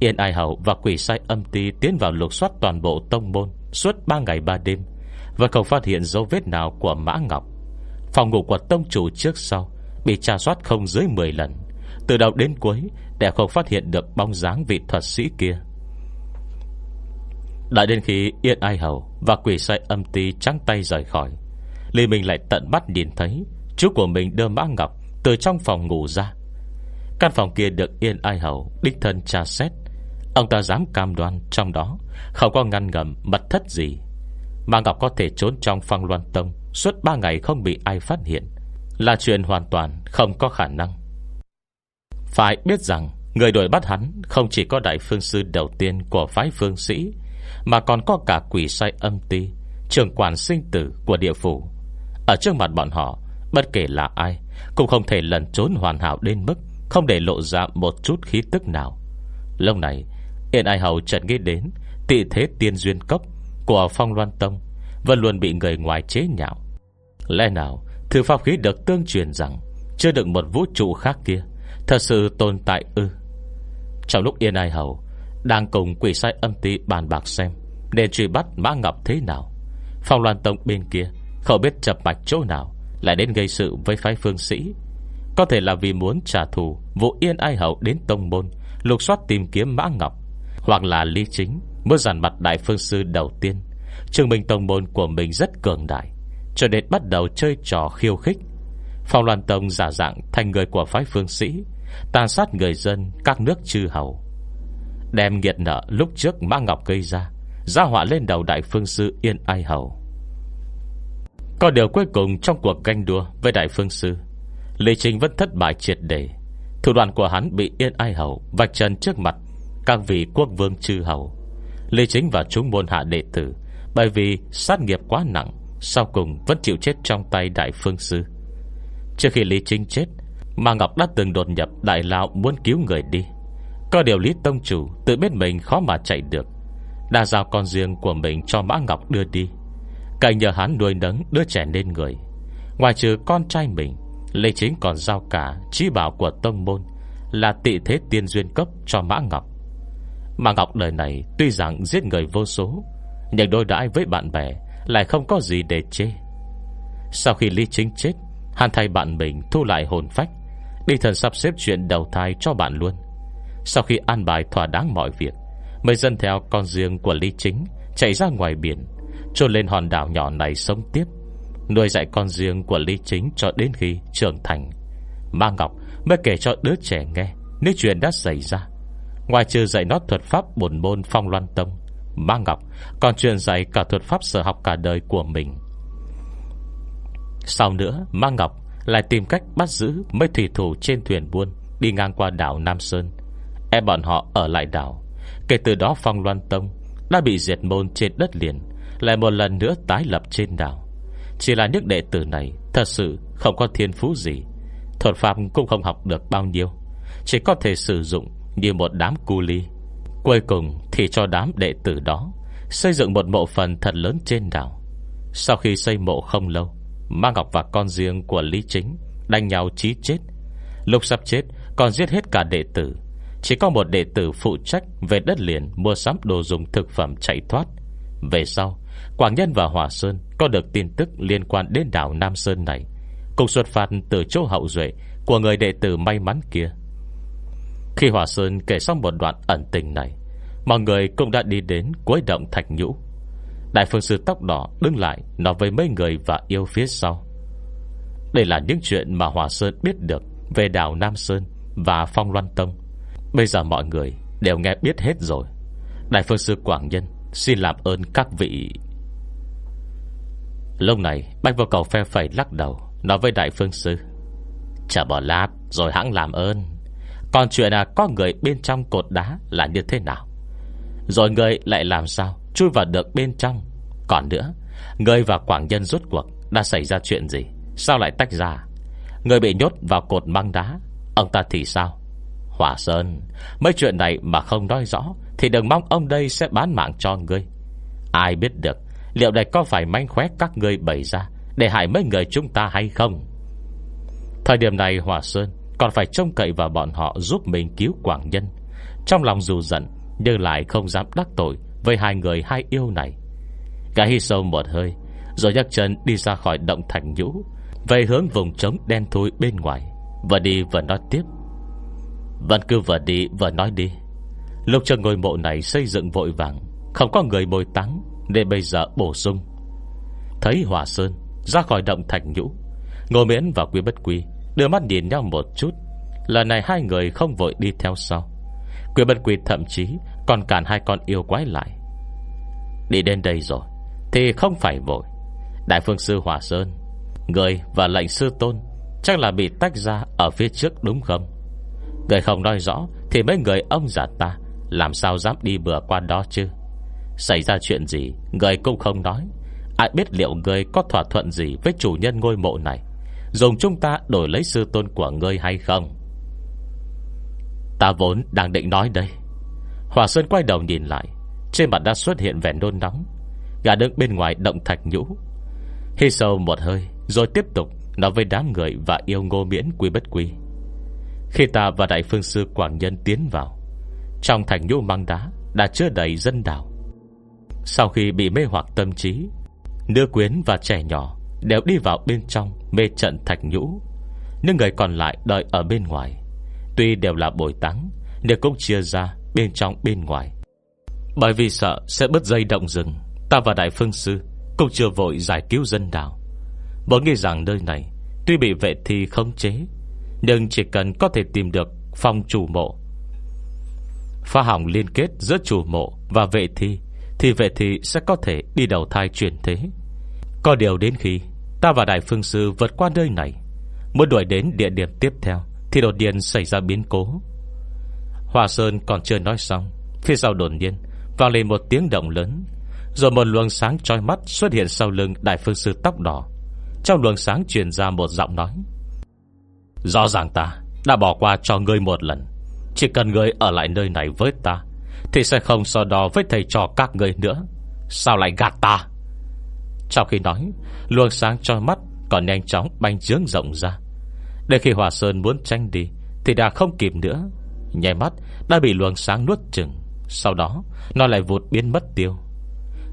Yên Ai Hậu và quỷ sai âm ti Tiến vào lục soát toàn bộ tông môn Suốt 3 ngày 3 đêm Và không phát hiện dấu vết nào của Mã Ngọc. Phòng ngủ của tông chủ trước sau Bị tra soát không dưới 10 lần. Từ đầu đến cuối đều không phát hiện được bóng dáng vị thuật sĩ kia. Đã đến khi Yên Ai Hầu Và quỷ sai âm ti trắng tay rời khỏi, Lý Minh lại tận mắt nhìn thấy Chú của mình đưa Mã Ngọc Từ trong phòng ngủ ra. Căn phòng kia được Yên Ai Hầu Đích thân tra xét. Ông ta dám cam đoan trong đó Không có ngăn ngầm mật thất gì. Mã Ngọc có thể trốn trong phong loan tông Suốt 3 ngày không bị ai phát hiện Là chuyện hoàn toàn không có khả năng. Phải biết rằng, Người đuổi bắt hắn Không chỉ có đại phương sư đầu tiên Của phái phương sĩ, Mà còn có cả quỷ sai âm ti Trường quản sinh tử của địa phủ. Ở trước mặt bọn họ, Bất kể là ai, Cũng không thể lần trốn hoàn hảo đến mức Không để lộ ra một chút khí tức nào. Lâu này, Yên Ai Hầu chợt nghĩ đến Tị thế tiên duyên cốc Của Phong Loan Tông Vẫn luôn bị người ngoài chế nhạo. Lẽ nào, Thư pháp khí được tương truyền rằng Chưa được một vũ trụ khác kia Thật sự tồn tại ư. Trong lúc Yên Ai Hầu Đang cùng quỷ sai âm tí bàn bạc xem Nên truy bắt Mã Ngọc thế nào, Phong Loan Tông bên kia Không biết chập mạch chỗ nào Lại đến gây sự với phái phương sĩ. Có thể là vì muốn trả thù Vụ Yên Ai Hậu đến Tông Môn, Lục soát tìm kiếm Mã Ngọc, Hoặc là Lý Chính Mới giàn mặt Đại Phương Sư đầu tiên. Trường Minh Tông Môn của mình rất cường đại, Cho nên bắt đầu chơi trò khiêu khích. Phong Loan Tông giả dạng Thành người của phái phương sĩ Tàn sát người dân, các nước chư hầu. Đem nghiệt nợ lúc trước Mã Ngọc gây ra Gia họa lên đầu Đại Phương Sư Yên Ai Hầu. Có điều cuối cùng trong cuộc ganh đua Với Đại Phương Sư, lê Trình vẫn thất bại triệt để. Thủ đoạn của hắn bị Yên Ai Hầu Vạch trần trước mặt Các vị quốc vương chư hầu. Lê Chính và chúng môn hạ đệ tử, Bởi vì sát nghiệp quá nặng, Sau cùng vẫn chịu chết trong tay Đại Phương Sư. Trước khi Lý Chính chết mà Ngọc đã từng đột nhập Đại Lão muốn cứu người đi. Có điều Lý Tông Chủ Tự biết mình khó mà chạy được. Đã giao con riêng của mình cho Mã Ngọc đưa đi. Cậy nhờ hắn nuôi nấng đứa trẻ lên người. Ngoài trừ con trai mình, Lê Chính còn giao cả Trí bảo của Tông Môn Là tị thế tiên duyên cấp cho Mã Ngọc. Mã Ngọc đời này Tuy rằng giết người vô số, Nhưng đôi đãi với bạn bè Lại không có gì để chê. Sau khi Lý Chính chết, Hắn thay bạn mình thu lại hồn phách Đi thần sắp xếp chuyện đầu thai cho bạn luôn. Sau khi an bài thỏa đáng mọi việc Mới dân theo con riêng của Lý Chính Chạy ra ngoài biển, Trôn lên hòn đảo nhỏ này sống tiếp, Nuôi dạy con riêng của Lý Chính Cho đến khi trưởng thành. Ma Ngọc mới kể cho đứa trẻ nghe Nếu chuyện đã xảy ra. Ngoài trừ dạy nó thuật pháp bổn môn phong loan tông, Ma Ngọc còn truyền dạy cả thuật pháp sở học cả đời của mình. Sau nữa, Ma Ngọc lại tìm cách bắt giữ Mấy thủy thủ trên thuyền buôn Đi ngang qua đảo Nam Sơn. Em bọn họ ở lại đảo. Kể từ đó phong loan tông Đã bị diệt môn trên đất liền, Lại một lần nữa tái lập trên đảo. Chỉ là những đệ tử này Thật sự không có thiên phú gì. Thuật pháp cũng không học được bao nhiêu. Chỉ có thể sử dụng như một đám cu ly Cuối cùng thì cho đám đệ tử đó Xây dựng một mộ phần thật lớn trên đảo. Sau khi xây mộ không lâu Ma Ngọc và con riêng của Lý Chính Đánh nhau chí chết. Lúc sắp chết còn giết hết cả đệ tử. Chỉ có một đệ tử phụ trách Về đất liền mua sắm đồ dùng thực phẩm chạy thoát. Về sau, Quảng Nhân và Hòa Sơn Có được tin tức liên quan đến đảo Nam Sơn này. Cùng xuất phát từ chỗ hậu duệ Của người đệ tử may mắn kia. Khi Hòa Sơn kể xong một đoạn ẩn tình này, Mọi người cũng đã đi đến cuối động thạch nhũ. Đại phương sư tóc đỏ đứng lại, Nói với mấy người và yêu phía sau. Đây là những chuyện mà Hòa Sơn biết được Về đảo Nam Sơn Và Phong Loan Tông. Bây giờ mọi người đều nghe biết hết rồi. Đại phương sư Quảng Nhân Xin làm ơn các vị. Lúc này Bạch vô cầu phe phẩy lắc đầu, Nói với đại phương sư Chờ bỏ lát, rồi hãng làm ơn. Còn chuyện là có người bên trong cột đá Là như thế nào? Rồi người lại làm sao? Chui vào được bên trong. Còn nữa, Người và Quảng Nhân rốt cuộc Đã xảy ra chuyện gì? Sao lại tách ra? Người bị nhốt vào cột băng đá, Ông ta thì sao? Hỏa Sơn, Mấy chuyện này mà không nói rõ Thì đừng mong ông đây sẽ bán mạng cho ngươi. Ai biết được, Liệu đây có phải manh khóe các ngươi bày ra Để hại mấy người chúng ta hay không? Thời điểm này, Hỏa Sơn Còn phải trông cậy vào bọn họ Giúp mình cứu Quảng Nhân. Trong lòng dù giận, Nhưng lại không dám đắc tội với hai người hai yêu này. Cả hít sâu một hơi, Rồi nhắc chân đi ra khỏi động thành nhũ, Về hướng vùng trống đen thui bên ngoài và đi và nói tiếp. Vẫn cứ vừa đi vừa nói đi. Lúc cho ngôi mộ này xây dựng vội vàng, Không có người bồi táng, Nên bây giờ bổ sung. Thấy Hòa Sơn ra khỏi động thành nhũ, Ngô Miễn và Quy Bất Quy Đưa mắt nhìn nhau một chút. Lần này hai người không vội đi theo sau. Quy Bất Quy thậm chí còn cản hai con yêu quái lại. Đi đến đây rồi, Thì không phải vội. Đại phương sư Hòa Sơn, Người và lệnh sư tôn Chắc là bị tách ra ở phía trước đúng không? Người không nói rõ Thì mấy người ông giả ta Làm sao dám đi bừa qua đó chứ? Xảy ra chuyện gì, Người cũng không nói. Ai biết liệu người có thỏa thuận gì Với chủ nhân ngôi mộ này? Dùng chúng ta đổi lấy sư tôn của ngươi hay không? Ta vốn đang định nói đây. Hòa Sơn quay đầu nhìn lại, Trên mặt đã xuất hiện vẻ nôn nóng. Gà đứng bên ngoài động thạch nhũ. Hy sâu một hơi, Rồi tiếp tục Nói với đám người và yêu ngô miễn quý bất quý Khi ta và đại phương sư Quảng Nhân tiến vào, Trong thành nhũ mang đá Đã chứa đầy dân đảo. Sau khi bị mê hoặc tâm trí, Nữ quyến và trẻ nhỏ Đều đi vào bên trong Mê trận thạch nhũ. Nhưng người còn lại đợi ở bên ngoài. Tuy đều là bồi táng đều cũng chia ra bên trong bên ngoài. Bởi vì sợ sẽ bứt dây động rừng, Ta và Đại Phương Sư Cũng chưa vội giải cứu dân đảo. Vốn nghĩ rằng nơi này Tuy bị vệ thi khống chế, Nhưng chỉ cần có thể tìm được Phong chủ mộ. Phá hỏng liên kết giữa chủ mộ Và vệ thi, Thì vệ thi sẽ có thể đi đầu thai chuyển thế. Có điều đến khi Ta và Đại Phương Sư vượt qua nơi này, Muốn đuổi đến địa điểm tiếp theo, Thì đột nhiên xảy ra biến cố. Hòa Sơn còn chưa nói xong, Phía sau đột nhiên Vang lên một tiếng động lớn. Rồi một luồng sáng trói mắt xuất hiện sau lưng Đại Phương Sư tóc đỏ. Trong luồng sáng truyền ra một giọng nói. Rõ ràng ta Đã bỏ qua cho ngươi một lần. Chỉ cần ngươi ở lại nơi này với ta, Thì sẽ không so đo với thầy trò các ngươi nữa. Sao lại gạt ta? Trong khi nói, Luồng sáng cho mắt còn nhanh chóng banh trướng rộng ra. Để khi Hòa Sơn muốn tranh đi, Thì đã không kịp nữa. Nhảy mắt, đã bị luồng sáng nuốt chừng Sau đó, nó lại vụt biến mất tiêu.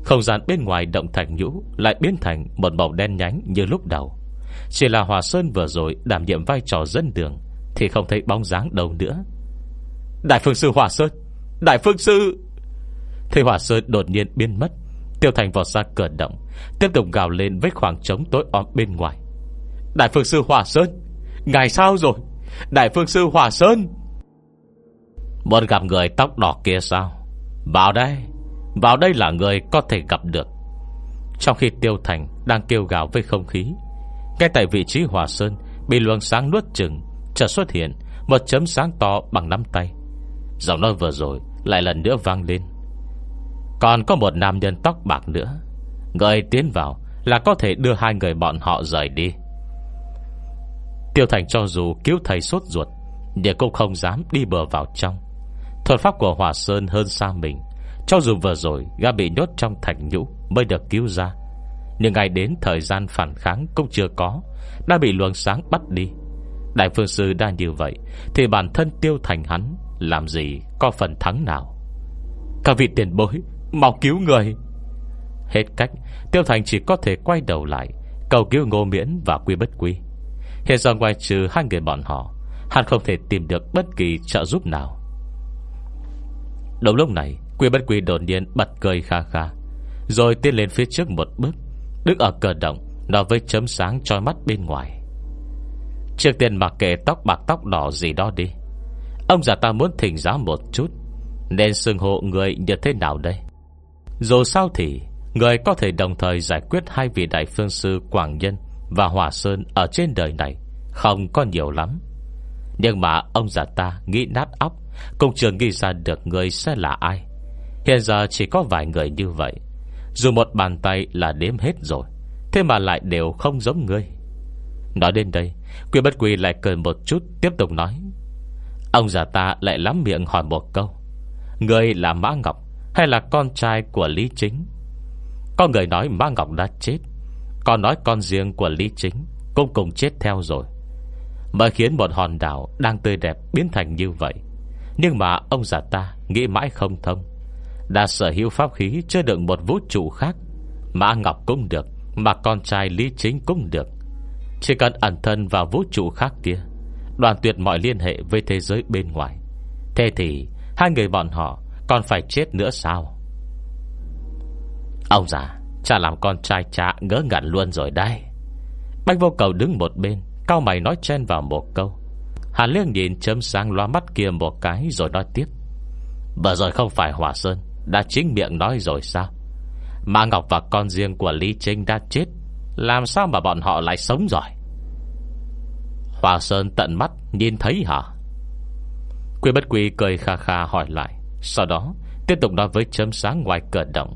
Không gian bên ngoài động thành nhũ, Lại biến thành một màu đen nhánh như lúc đầu. Chỉ là Hòa Sơn vừa rồi Đảm nhiệm vai trò dân đường Thì không thấy bóng dáng đâu nữa. Đại Phương Sư Hòa Sơn! Đại Phương Sư! Thì Hòa Sơn đột nhiên biến mất, Tiêu Thành vọt ra cửa động, Tiếp tục gào lên với khoảng trống tối om bên ngoài. Đại Phương Sư Hòa Sơn! Ngài sao rồi? Đại Phương Sư Hòa Sơn! Muốn gặp người tóc đỏ kia sao? Vào đây. Vào đây là người có thể gặp được. Trong khi Tiêu Thành Đang kêu gào với không khí, Ngay tại vị trí Hòa Sơn Bị luồng sáng nuốt chừng Chợt xuất hiện Một chấm sáng to bằng nắm tay. Giọng nói vừa rồi Lại lần nữa vang lên. Còn có một nam nhân tóc bạc nữa. Người tiến vào Là có thể đưa hai người bọn họ rời đi. Tiêu Thành cho dù cứu thầy sốt ruột, Nhưng cũng không dám đi bờ vào trong. Thuật pháp của Hòa Sơn hơn xa mình. Cho dù vừa rồi, Gã bị nhốt trong thành nhũ Mới được cứu ra. Nhưng ngày đến thời gian phản kháng cũng chưa có, Đã bị luồng sáng bắt đi. Đại phương sư đã như vậy, Thì bản thân tiêu thành hắn Làm gì có phần thắng nào? Các vị tiền bối, Mau cứu người. Hết cách, Tiêu Thành chỉ có thể quay đầu lại, Cầu cứu ngô miễn và quy bất quy. Hiện giờ ngoài trừ hai người bọn họ, Hắn không thể tìm được bất kỳ trợ giúp nào. Đúng lúc này, Quy bất quy đột nhiên bật cười kha kha, Rồi tiến lên phía trước một bước, Đứng ở cờ động Nó với chấm sáng trói mắt bên ngoài. Trước tiên mặc kệ tóc bạc tóc đỏ gì đó đi. Ông già ta muốn thỉnh giáo một chút, Nên xưng hộ người như thế nào đây? Dù sao thì, Người có thể đồng thời giải quyết Hai vị đại phương sư Quảng Nhân Và Hòa Sơn ở trên đời này Không có nhiều lắm. Nhưng mà ông già ta nghĩ nát óc, Cũng chưa nghĩ ra được người sẽ là ai. Hiện giờ chỉ có vài người như vậy. Dù một bàn tay là đếm hết rồi, Thế mà lại đều không giống ngươi. Nói đến đây, Quy bất quy lại cười một chút, Tiếp tục nói. Ông già ta lại lắm miệng hỏi một câu. Ngươi là Mã Ngọc Hay là con trai của Lý Chính? Có người nói Mã Ngọc đã chết Còn nói con riêng của Lý Chính Cũng cùng chết theo rồi. Mới khiến một hòn đảo Đang tươi đẹp biến thành như vậy. Nhưng mà ông già ta nghĩ mãi không thông. Đã sở hữu pháp khí Chưa được một vũ trụ khác Mã Ngọc cũng được, Mà con trai Lý Chính cũng được. Chỉ cần ẩn thân vào vũ trụ khác kia, Đoàn tuyệt mọi liên hệ với thế giới bên ngoài. Thế thì Hai người bọn họ còn phải chết nữa sao? Ông già, Cha làm con trai cha ngỡ ngẩn luôn rồi đây Bách vô cầu đứng một bên Cao mày nói chen vào một câu. Hà Liên nhìn chấm sáng loa mắt kia một cái Rồi nói tiếp. Bởi rồi không phải Hòa Sơn, Đã chính miệng nói rồi sao? Mà Ngọc và con riêng của Lý Trinh đã chết, Làm sao mà bọn họ lại sống rồi? Hòa Sơn tận mắt nhìn thấy hả? Quy bất quy cười kha kha hỏi lại, Sau đó tiếp tục nói với chấm sáng ngoài cửa động.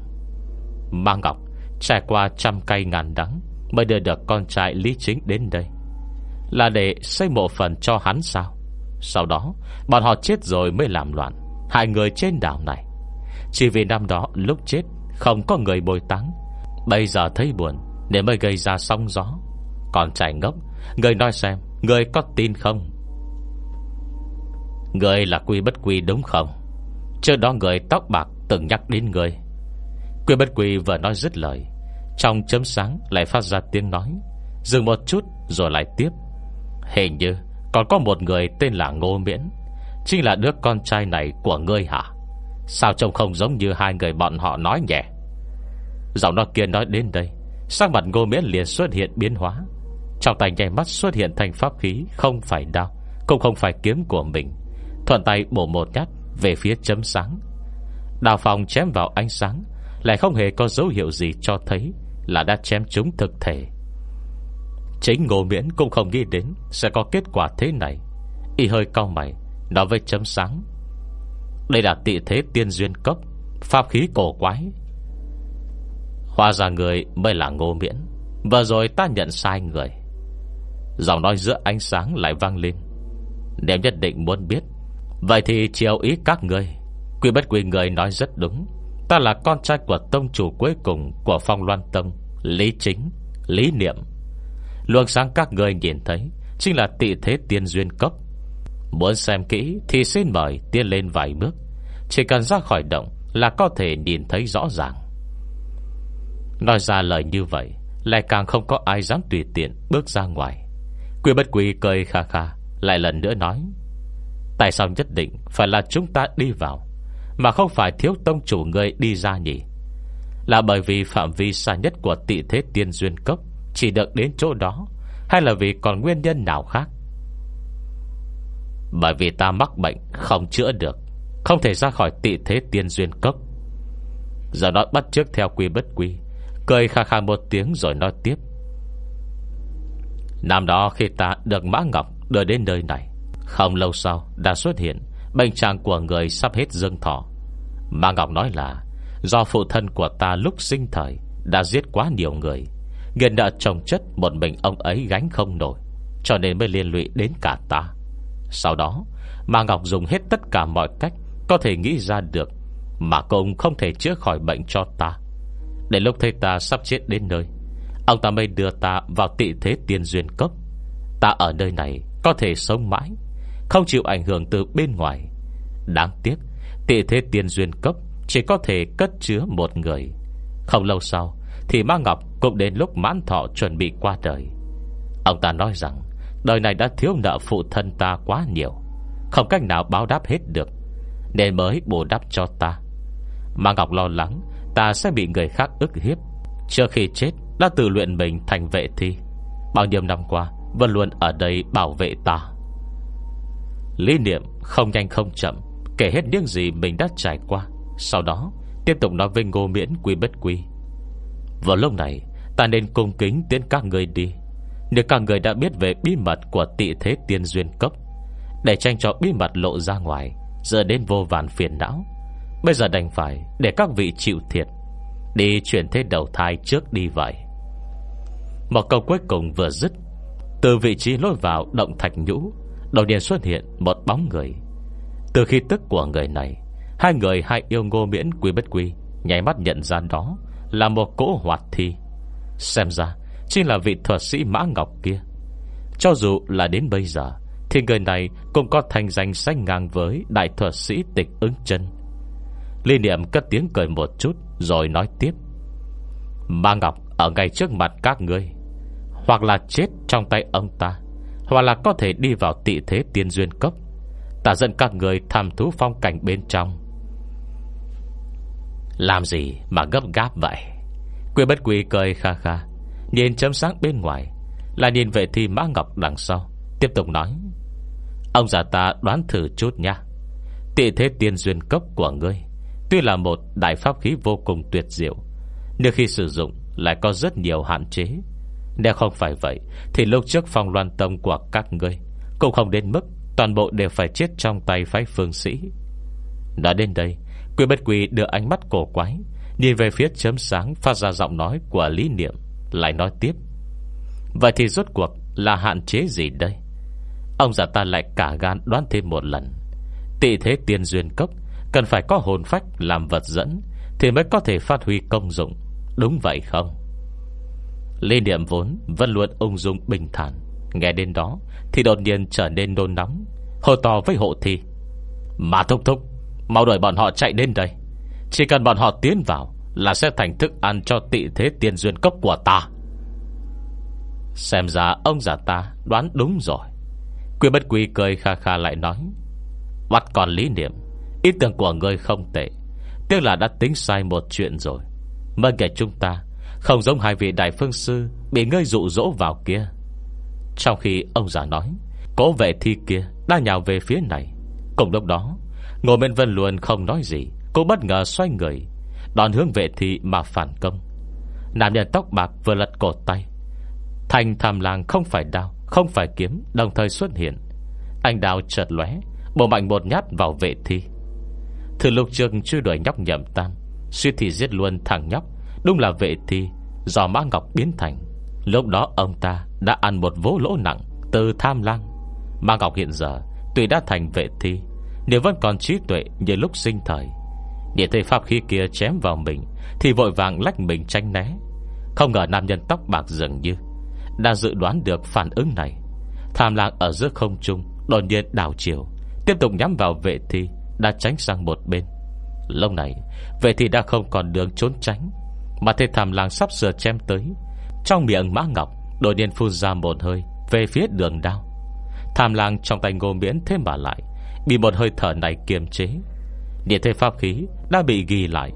Ma Ngọc, trải qua trăm cây ngàn đắng Mới đưa được con trai Lý Chính đến đây. Là để xây mộ phần cho hắn sao? Sau đó, Bọn họ chết rồi mới làm loạn. Hai người trên đảo này. Chỉ vì năm đó lúc chết, Không có người bồi táng. Bây giờ thấy buồn Nên mới gây ra sóng gió. Còn trai ngốc, Người nói xem, Người có tin không? Người là quy bất quy đúng không? Trước đó người tóc bạc từng nhắc đến người. Quy bất quy vừa nói dứt lời, Trong chấm sáng lại phát ra tiếng nói. Dừng một chút rồi lại tiếp. Hình như còn có một người tên là Ngô Miễn. Chính là đứa con trai này của ngươi hả? Sao trông không giống như hai người bọn họ nói nhẹ Giọng nói kia nói đến đây, Sắc mặt Ngô Miễn liền xuất hiện biến hóa. Trong tay nhảy mắt xuất hiện thành pháp khí, Không phải đao, Cũng không phải kiếm của mình. Thuận tay bổ một nhát Về phía chấm sáng. Đào phòng chém vào ánh sáng, Lại không hề có dấu hiệu gì cho thấy Là đã chém trúng thực thể. Chính Ngô Miễn cũng không nghĩ đến Sẽ có kết quả thế này. Y hơi cao mày Nói với chấm sáng. Đây là tị thế tiên duyên cấp Pháp khí cổ quái. Hoa ra người mới là Ngô Miễn Vừa rồi ta nhận sai người. Giọng nói giữa ánh sáng lại vang lên. Nếu nhất định muốn biết Vậy thì chiều ý các người. Quy bất quy người nói rất đúng. Ta là con trai của tông chủ cuối cùng Của phong loan tông Lý chính, lý niệm. Luồng sáng các người nhìn thấy, Chính là tị thế tiên duyên cốc. Muốn xem kỹ thì xin mời Tiên lên vài bước. Chỉ cần ra khỏi động là có thể nhìn thấy rõ ràng. Nói ra lời như vậy, Lại càng không có ai dám tùy tiện Bước ra ngoài. Quy bất quy cười kha kha, Lại lần nữa nói, Tại sao nhất định phải là chúng ta đi vào, Mà không phải thiếu tông chủ người đi ra nhỉ? Là bởi vì phạm vi xa nhất của tị thế tiên duyên cốc chỉ được đến chỗ đó, Hay là vì còn nguyên nhân nào khác? Bởi vì ta mắc bệnh Không chữa được, Không thể ra khỏi tị thế tiên duyên cốc. Giờ nói bắt trước theo quy bất quy, Cười khà khà một tiếng rồi nói tiếp. Năm đó khi ta được Mã Ngọc đưa đến nơi này, không lâu sau đã xuất hiện Bệnh trạng của người sắp hết dương thọ. Mã Ngọc nói là, Do phụ thân của ta lúc sinh thời Đã giết quá nhiều người Nghiện nợ trồng chất một mình ông ấy gánh không nổi, Cho nên mới liên lụy đến cả ta. Sau đó, Mà Ngọc dùng hết tất cả mọi cách Có thể nghĩ ra được Mà cũng không thể chữa khỏi bệnh cho ta. Để lúc thấy ta sắp chết đến nơi, Ông ta mới đưa ta vào tị thế tiên duyên cốc. Ta ở nơi này Có thể sống mãi, không chịu ảnh hưởng từ bên ngoài. Đáng tiếc, Tị thế tiên duyên cấp Chỉ có thể cất chứa một người. Không lâu sau thì Ma Ngọc cũng đến lúc mãn thọ chuẩn bị qua đời. Ông ta nói rằng, Đời này đã thiếu nợ phụ thân ta quá nhiều, Không cách nào báo đáp hết được, Nên mới bù đắp cho ta. Ma Ngọc lo lắng, Ta sẽ bị người khác ức hiếp. Trước khi chết, Đã tự luyện mình thành vệ thi. Bao nhiêu năm qua, Vẫn luôn ở đây bảo vệ ta. Lý niệm không nhanh không chậm, Kể hết những gì mình đã trải qua. Sau đó, tiếp tục nói với ngô miễn quy bất quy. Vào lúc này, Ta nên cung kính tiến các người đi. Nếu các người đã biết về bí mật Của tị thế tiên duyên cấp Để tranh cho bí mật lộ ra ngoài, Giờ đến vô vàn phiền não. Bây giờ đành phải Để các vị chịu thiệt, Đi chuyển thế đầu thai trước đi vậy. Một câu cuối cùng vừa dứt, Từ vị trí lối vào động thạch nhũ Đầu tiên xuất hiện một bóng người. Từ khi tức của người này, Hai người hai yêu ngô miễn quý bất quý Nhảy mắt nhận ra đó là một cỗ hoạt thi. Xem ra, Chính là vị thuật sĩ Mã Ngọc kia. Cho dù là đến bây giờ, Thì người này cũng có thành danh sánh ngang với Đại thuật sĩ tịch ứng chân. Liên niệm cất tiếng cười một chút, Rồi nói tiếp. Mã Ngọc, ở ngay trước mặt các ngươi, Hoặc là chết trong tay ông ta, Hoặc là có thể đi vào tị thế tiên duyên cấp. Ta dẫn các người tham thú phong cảnh bên trong làm gì mà gấp gáp vậy? Quyên bất quy cười kha kha, Nhìn chấm sáng bên ngoài Là nhìn vệ thi Mã Ngọc đằng sau, Tiếp tục nói, Ông già ta đoán thử chút nha Tị thế tiên duyên cấp của ngươi, Tuy là một đại pháp khí vô cùng tuyệt diệu, Nhưng khi sử dụng Lại có rất nhiều hạn chế. Nếu không phải vậy, Thì lúc trước phong loan tông của các ngươi Cũng không đến mức Toàn bộ đều phải chết trong tay phái phương sĩ. Nói đến đây Quy bất quỳ đưa ánh mắt cổ quái Nhìn về phía chấm sáng, Phát ra giọng nói của Lý Niệm, Lại nói tiếp. Vậy thì rốt cuộc là hạn chế gì đây? Ông già ta lại cả gan đoán thêm một lần. Tị thế tiên duyên cốc, Cần phải có hồn phách làm vật dẫn, Thì mới có thể phát huy công dụng, Đúng vậy không? Lê Niệm vốn vẫn luôn ung dung bình thản, Nghe đến đó Thì đột nhiên trở nên nôn nóng Hồ to với hộ thi. Mà thúc thúc Mau đuổi bọn họ chạy đến đây. Chỉ cần bọn họ tiến vào Là sẽ thành thức ăn cho tị thế tiên duyên cốc của ta. Xem ra ông già ta đoán đúng rồi. Quy bất quy cười kha kha lại nói Bắt còn lý niệm, Ý tưởng của người không tệ, Tiếc là đã tính sai một chuyện rồi. Mà kể chúng ta Không giống hai vị đại phương sư Bị ngươi dụ dỗ vào kia. Trong khi ông già nói, Cố vệ thi kia đã nhào về phía này. Cùng lúc đó Ngô Minh Vân luôn không nói gì. Cô bất ngờ xoay người Đòn hướng vệ thi mà phản công. Nam nhân tóc bạc vừa lật cổ tay. Thành tham lang không phải đao, Không phải kiếm, Đồng thời xuất hiện. Anh đào chợt lóe, Bộ mạnh một nhát vào vệ thi. Từ lúc trường truy đuổi nhóc nhậm tan. Suy thì giết luôn thằng nhóc, Đúng là vệ thi, Do Mã Ngọc biến thành. Lúc đó ông ta đã ăn một vố lỗ nặng Từ tham lang. Mã Ngọc hiện giờ Tuy đã thành vệ thi nếu vẫn còn trí tuệ như lúc sinh thời, Địa thấy pháp khi kia chém vào mình Thì vội vàng lách mình tranh né. Không ngờ nam nhân tóc bạc dường như Đã dự đoán được phản ứng này. Tham lang ở giữa không trung, Đột nhiên đảo chiều, Tiếp tục nhắm vào vệ thi, Đã tránh sang một bên. Lâu này, Vệ thi đã không còn đường trốn tránh, Mà thầy tham lang sắp sửa chém tới. Trong miệng mã ngọc, Đột nhiên phun ra một hơi Về phía đường đao. Tham lang trong tay ngô miễn thế mà lại Bị một hơi thở này kiềm chế. Điện thế pháp khí đã bị ghi lại.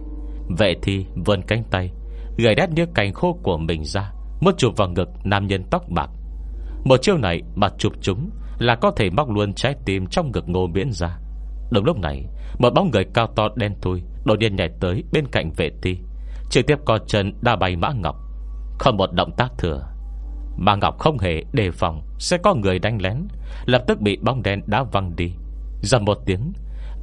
Vệ thi vươn cánh tay, Gầy đét như cành khô của mình ra, Muốn chụp vào ngực nam nhân tóc bạc. Một chiêu này mà chụp chúng Là có thể móc luôn trái tim trong ngực ngô miễn ra. Đúng lúc này, Một bóng người cao to đen thui Đột nhiên nhảy tới bên cạnh vệ thi, Trực tiếp co chân đa bay mã ngọc. Không một động tác thừa. Mã ngọc không hề đề phòng, Sẽ có người đánh lén, Lập tức bị bóng đen đá văng đi. Dầm một tiếng,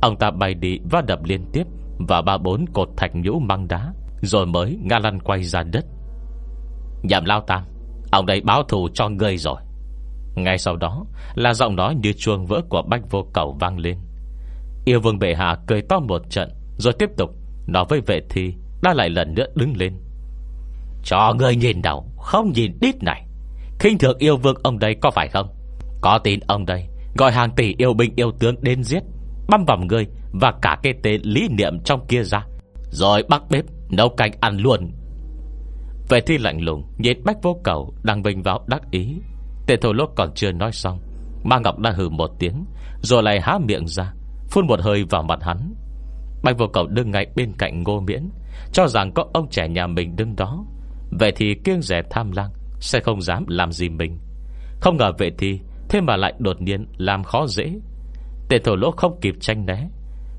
Ông ta bay đi và đập liên tiếp Và ba bốn cột thạch nhũ măng đá, Rồi mới ngã lăn quay ra đất. Nhậm lao tam, Ông đây báo thù cho ngươi rồi. Ngay sau đó là giọng nói như chuông vỡ của bách vô cầu vang lên. Yêu vương bệ hạ cười to một trận, Rồi tiếp tục Nói với vệ thi, Đã lại lần nữa đứng lên. Cho người nhìn đầu, Không nhìn đít này. Khinh thường yêu vương ông đây có phải không? Có tin ông đây Gọi hàng tỷ yêu binh yêu tướng đến giết, Băm vòng người Và cả cái tên lý niệm trong kia ra. Rồi bắt bếp nấu canh ăn luôn. Vệ thi lạnh lùng Nhìn bách vô cầu đang bình vào đắc ý. Tên thổ lốt còn chưa nói xong, Ma Ngọc đã hừ một tiếng, Rồi lại há miệng ra, Phun một hơi vào mặt hắn. Bách vô cầu đứng ngay bên cạnh ngô miễn, Cho rằng có ông trẻ nhà mình đứng đó. Vậy thì kiêng rẻ tham lang Sẽ không dám làm gì mình. Không ngờ Vệ Thi. Thế mà lại đột nhiên làm khó dễ. Tên thổ lỗ không kịp tranh né,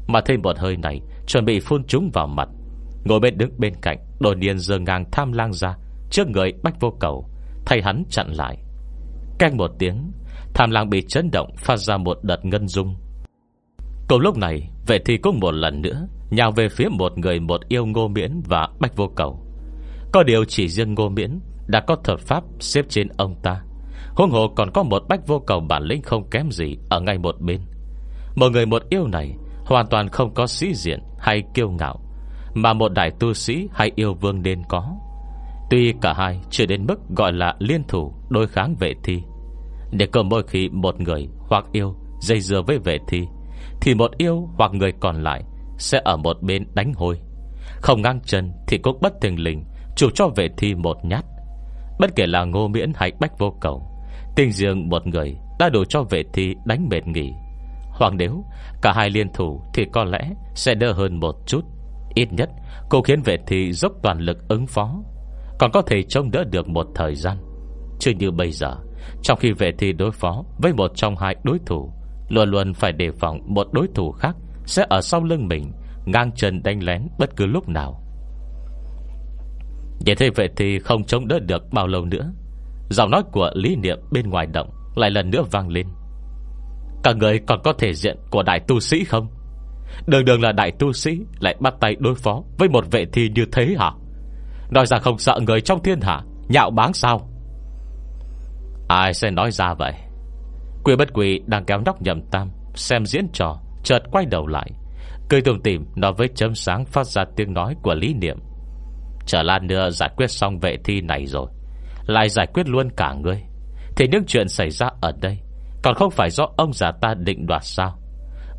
Mà thêm một hơi này, Chuẩn bị phun chúng vào mặt. Ngồi bên đứng bên cạnh, Đột nhiên giờ ngang tham lang ra, Trước người bách vô cầu, Thay hắn chặn lại. Canh một tiếng, Tham lang bị chấn động, Phát ra một đợt ngân dung Cùng lúc này Vệ thi cũng một lần nữa, Nhào về phía một người một yêu ngô miễn Và bách vô cầu. Có điều chỉ riêng ngô miễn Đã có thuật pháp xếp trên ông ta. Hôn hồ còn có một bách vô cầu bản lĩnh không kém gì Ở ngay một bên. Một người một yêu này Hoàn toàn không có sĩ diện hay kiêu ngạo, Mà một đại tu sĩ hay yêu vương nên có. Tuy cả hai chưa đến mức gọi là liên thủ Đối kháng vệ thi, Để cơ mỗi khi một người hoặc yêu Dây dưa với vệ thi, Thì một yêu hoặc người còn lại Sẽ ở một bên đánh hôi. Không ngang chân thì cũng bất thình lình, Chủ cho vệ thi một nhát. Bất kể là ngô miễn hay bách vô cầu Tình riêng một người Đã đủ cho vệ thi đánh mệt nghỉ. Hoặc nếu cả hai liên thủ Thì có lẽ sẽ đỡ hơn một chút. Ít nhất cô khiến vệ thi dốc toàn lực ứng phó. Còn có thể trông đỡ được một thời gian. Chứ như bây giờ, Trong khi vệ thi đối phó Với một trong hai đối thủ, Luôn luôn phải đề phòng một đối thủ khác Sẽ ở sau lưng mình, Ngang chân đánh lén bất cứ lúc nào. Vậy thấy vệ thi không chống đỡ được bao lâu nữa Giọng nói của Lý Niệm bên ngoài động Lại lần nữa vang lên. Cả người còn có thể diện của đại tu sĩ không? Đường đường là đại tu sĩ Lại bắt tay đối phó Với một vệ thi như thế hả? Nói ra không sợ người trong thiên hạ Nhạo báng sao? Ai sẽ nói ra vậy? Quỷ bất quỷ đang kéo nóc nhầm tam, Xem diễn trò, Chợt quay đầu lại. Cười tùm tìm nói với chấm sáng phát ra tiếng nói của lý niệm. Chờ lan nữa giải quyết xong vệ thi này rồi lại giải quyết luôn cả ngươi Thì những chuyện xảy ra ở đây Còn không phải do ông già ta định đoạt sao?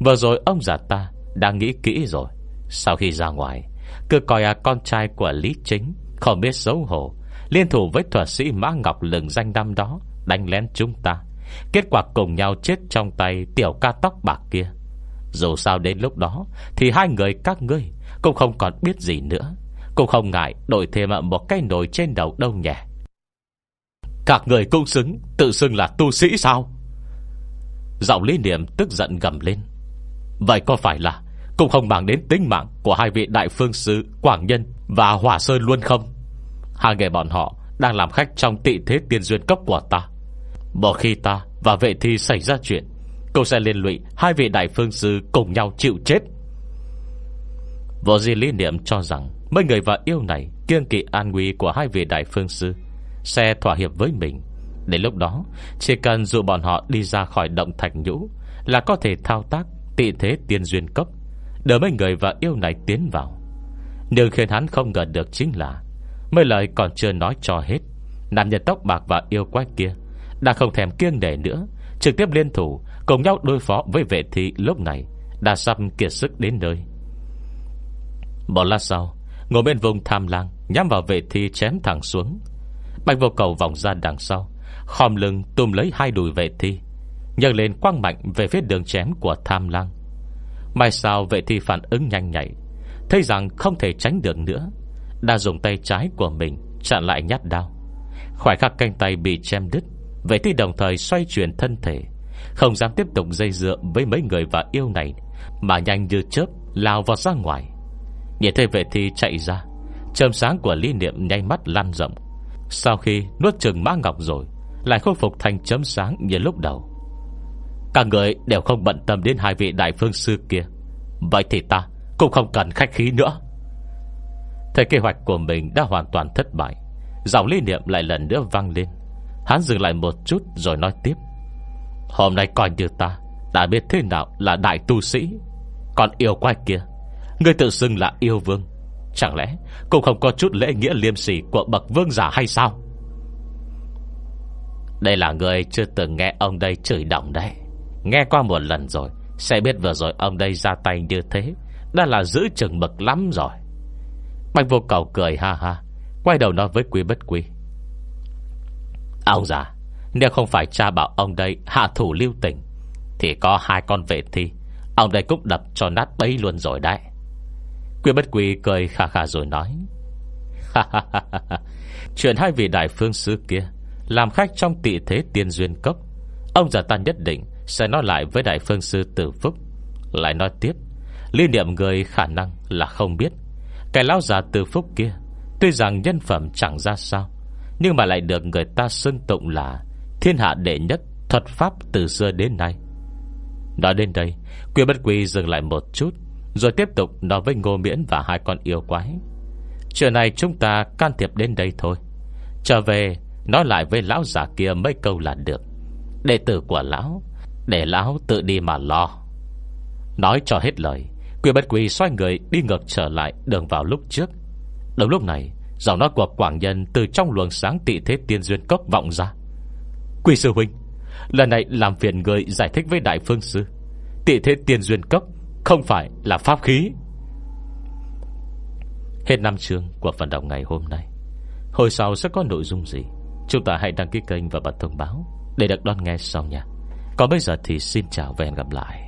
Vừa rồi ông già ta đã nghĩ kỹ rồi. Sau khi ra ngoài, Cứ coi à con trai của Lý Chính Không biết xấu hổ, Liên thủ với thuật sĩ Mã Ngọc lừng danh năm đó Đánh lén chúng ta. Kết quả cùng nhau chết trong tay Tiểu ca tóc bạc kia. Dù sao đến lúc đó Thì hai người các ngươi Cũng không còn biết gì nữa. Cũng không ngại đổi thêm một cái nồi trên đầu đâu nhỉ? Các người cung xứng, Tự xưng là tu sĩ sao? Giọng lý niệm tức giận gầm lên. Vậy có phải là Cũng không mang đến tính mạng Của hai vị đại phương sư Quảng Nhân và Hỏa Sơn luôn không? Hai người bọn họ Đang làm khách trong tị thế tiên duyên cấp của ta. Một khi ta và vệ thi xảy ra chuyện, Cô sẽ liên lụy Hai vị đại phương sư cùng nhau chịu chết. Vô di lý niệm cho rằng Mấy người và yêu này Kiêng kỵ an nguy của hai vị đại phương sư. Sẽ thỏa hiệp với mình. Đến lúc đó, Chỉ cần dụ bọn họ đi ra khỏi động thạch nhũ Là có thể thao tác Tị thế tiên duyên cấp. Đỡ mấy người và yêu này tiến vào. Nhưng khiến hắn không ngờ được chính là, Mấy lời còn chưa nói cho hết Nam nhân tóc bạc và yêu quái kia Đã không thèm kiêng nể nữa, Trực tiếp liên thủ Cùng nhau đối phó với vệ thị lúc này Đã sắp kiệt sức đến nơi. Bỏ lát sau, Ngồi bên vùng tham lang, Nhắm vào vệ thi chém thẳng xuống. Bạch vô cầu vòng ra đằng sau, Khom lưng tùm lấy hai đùi vệ thi Nhờ lên quăng mạnh về phía đường chém của tham lang. Mai sao vệ thi phản ứng nhanh nhạy, Thấy rằng không thể tránh được nữa, Đã dùng tay trái của mình Chặn lại nhát đao. Khoảnh khắc canh tay bị chém đứt, Vệ thi đồng thời xoay chuyển thân thể, Không dám tiếp tục dây dựa với mấy người và yêu này, Mà nhanh như chớp Lao vào ra ngoài. Nhìn thấy vệ thi chạy ra Trầm sáng của lý niệm nhanh mắt lan rộng sau khi nuốt chừng mã ngọc rồi, Lại khôi phục thành chấm sáng như lúc đầu. Cả người đều không bận tâm đến hai vị đại phương sư kia. Vậy thì ta Cũng không cần khách khí nữa. Thấy kế hoạch của mình đã hoàn toàn thất bại. Giọng lý niệm lại lần nữa vang lên. Hắn dừng lại một chút rồi nói tiếp. Hôm nay coi như ta Đã biết thế nào là đại tu sĩ. Còn yêu quái kia Người tự xưng là yêu vương. Chẳng lẽ cũng không có chút lễ nghĩa liêm sỉ Của bậc vương giả hay sao? Đây là người chưa từng nghe ông đây chửi động đấy. Nghe qua một lần rồi, Sẽ biết vừa rồi ông đây ra tay như thế, Đã là giữ chừng mực lắm rồi. Bạch vô cầu cười ha ha, Quay đầu nói với quý bất quý. Ông già, Nếu không phải cha bảo ông đây hạ thủ lưu tình, Thì có hai con vệ thi, Ông đây cũng đập cho nát bấy luôn rồi đấy. Quy bất quy cười khà khà rồi nói. Chuyện hai vị đại phương sư kia Làm khách trong tị thế tiên duyên cốc, Ông già ta nhất định Sẽ nói lại với đại phương sư tử phúc. Lại nói tiếp Liên niệm người khả năng là không biết. Cái lão già tử phúc kia, Tuy rằng nhân phẩm chẳng ra sao, Nhưng mà lại được người ta xưng tụng là Thiên hạ đệ nhất Thuật pháp từ xưa đến nay. Nói đến đây Quy bất quy dừng lại một chút. Rồi tiếp tục nói với Ngô Miễn và hai con yêu quái. Chuyện này chúng ta can thiệp đến đây thôi. Trở về, Nói lại với lão già kia mấy câu là được. Đệ tử của lão, Để lão tự đi mà lo. Nói cho hết lời Quỷ bất quỷ xoay người đi ngược trở lại Đường vào lúc trước. Đồng lúc này, Giọng nói của Quảng Nhân từ trong luồng sáng tị thế tiên duyên cốc vọng ra. Quỷ sư huynh, Lần này làm phiền người giải thích với đại phương sư. Tị thế tiên duyên cốc không phải là pháp khí. Hết năm chương của phần đọc ngày hôm nay. Hồi sau sẽ có nội dung gì? Chúng ta hãy đăng ký kênh và bật thông báo Để được đón nghe sau nha. Còn bây giờ thì xin chào và hẹn gặp lại.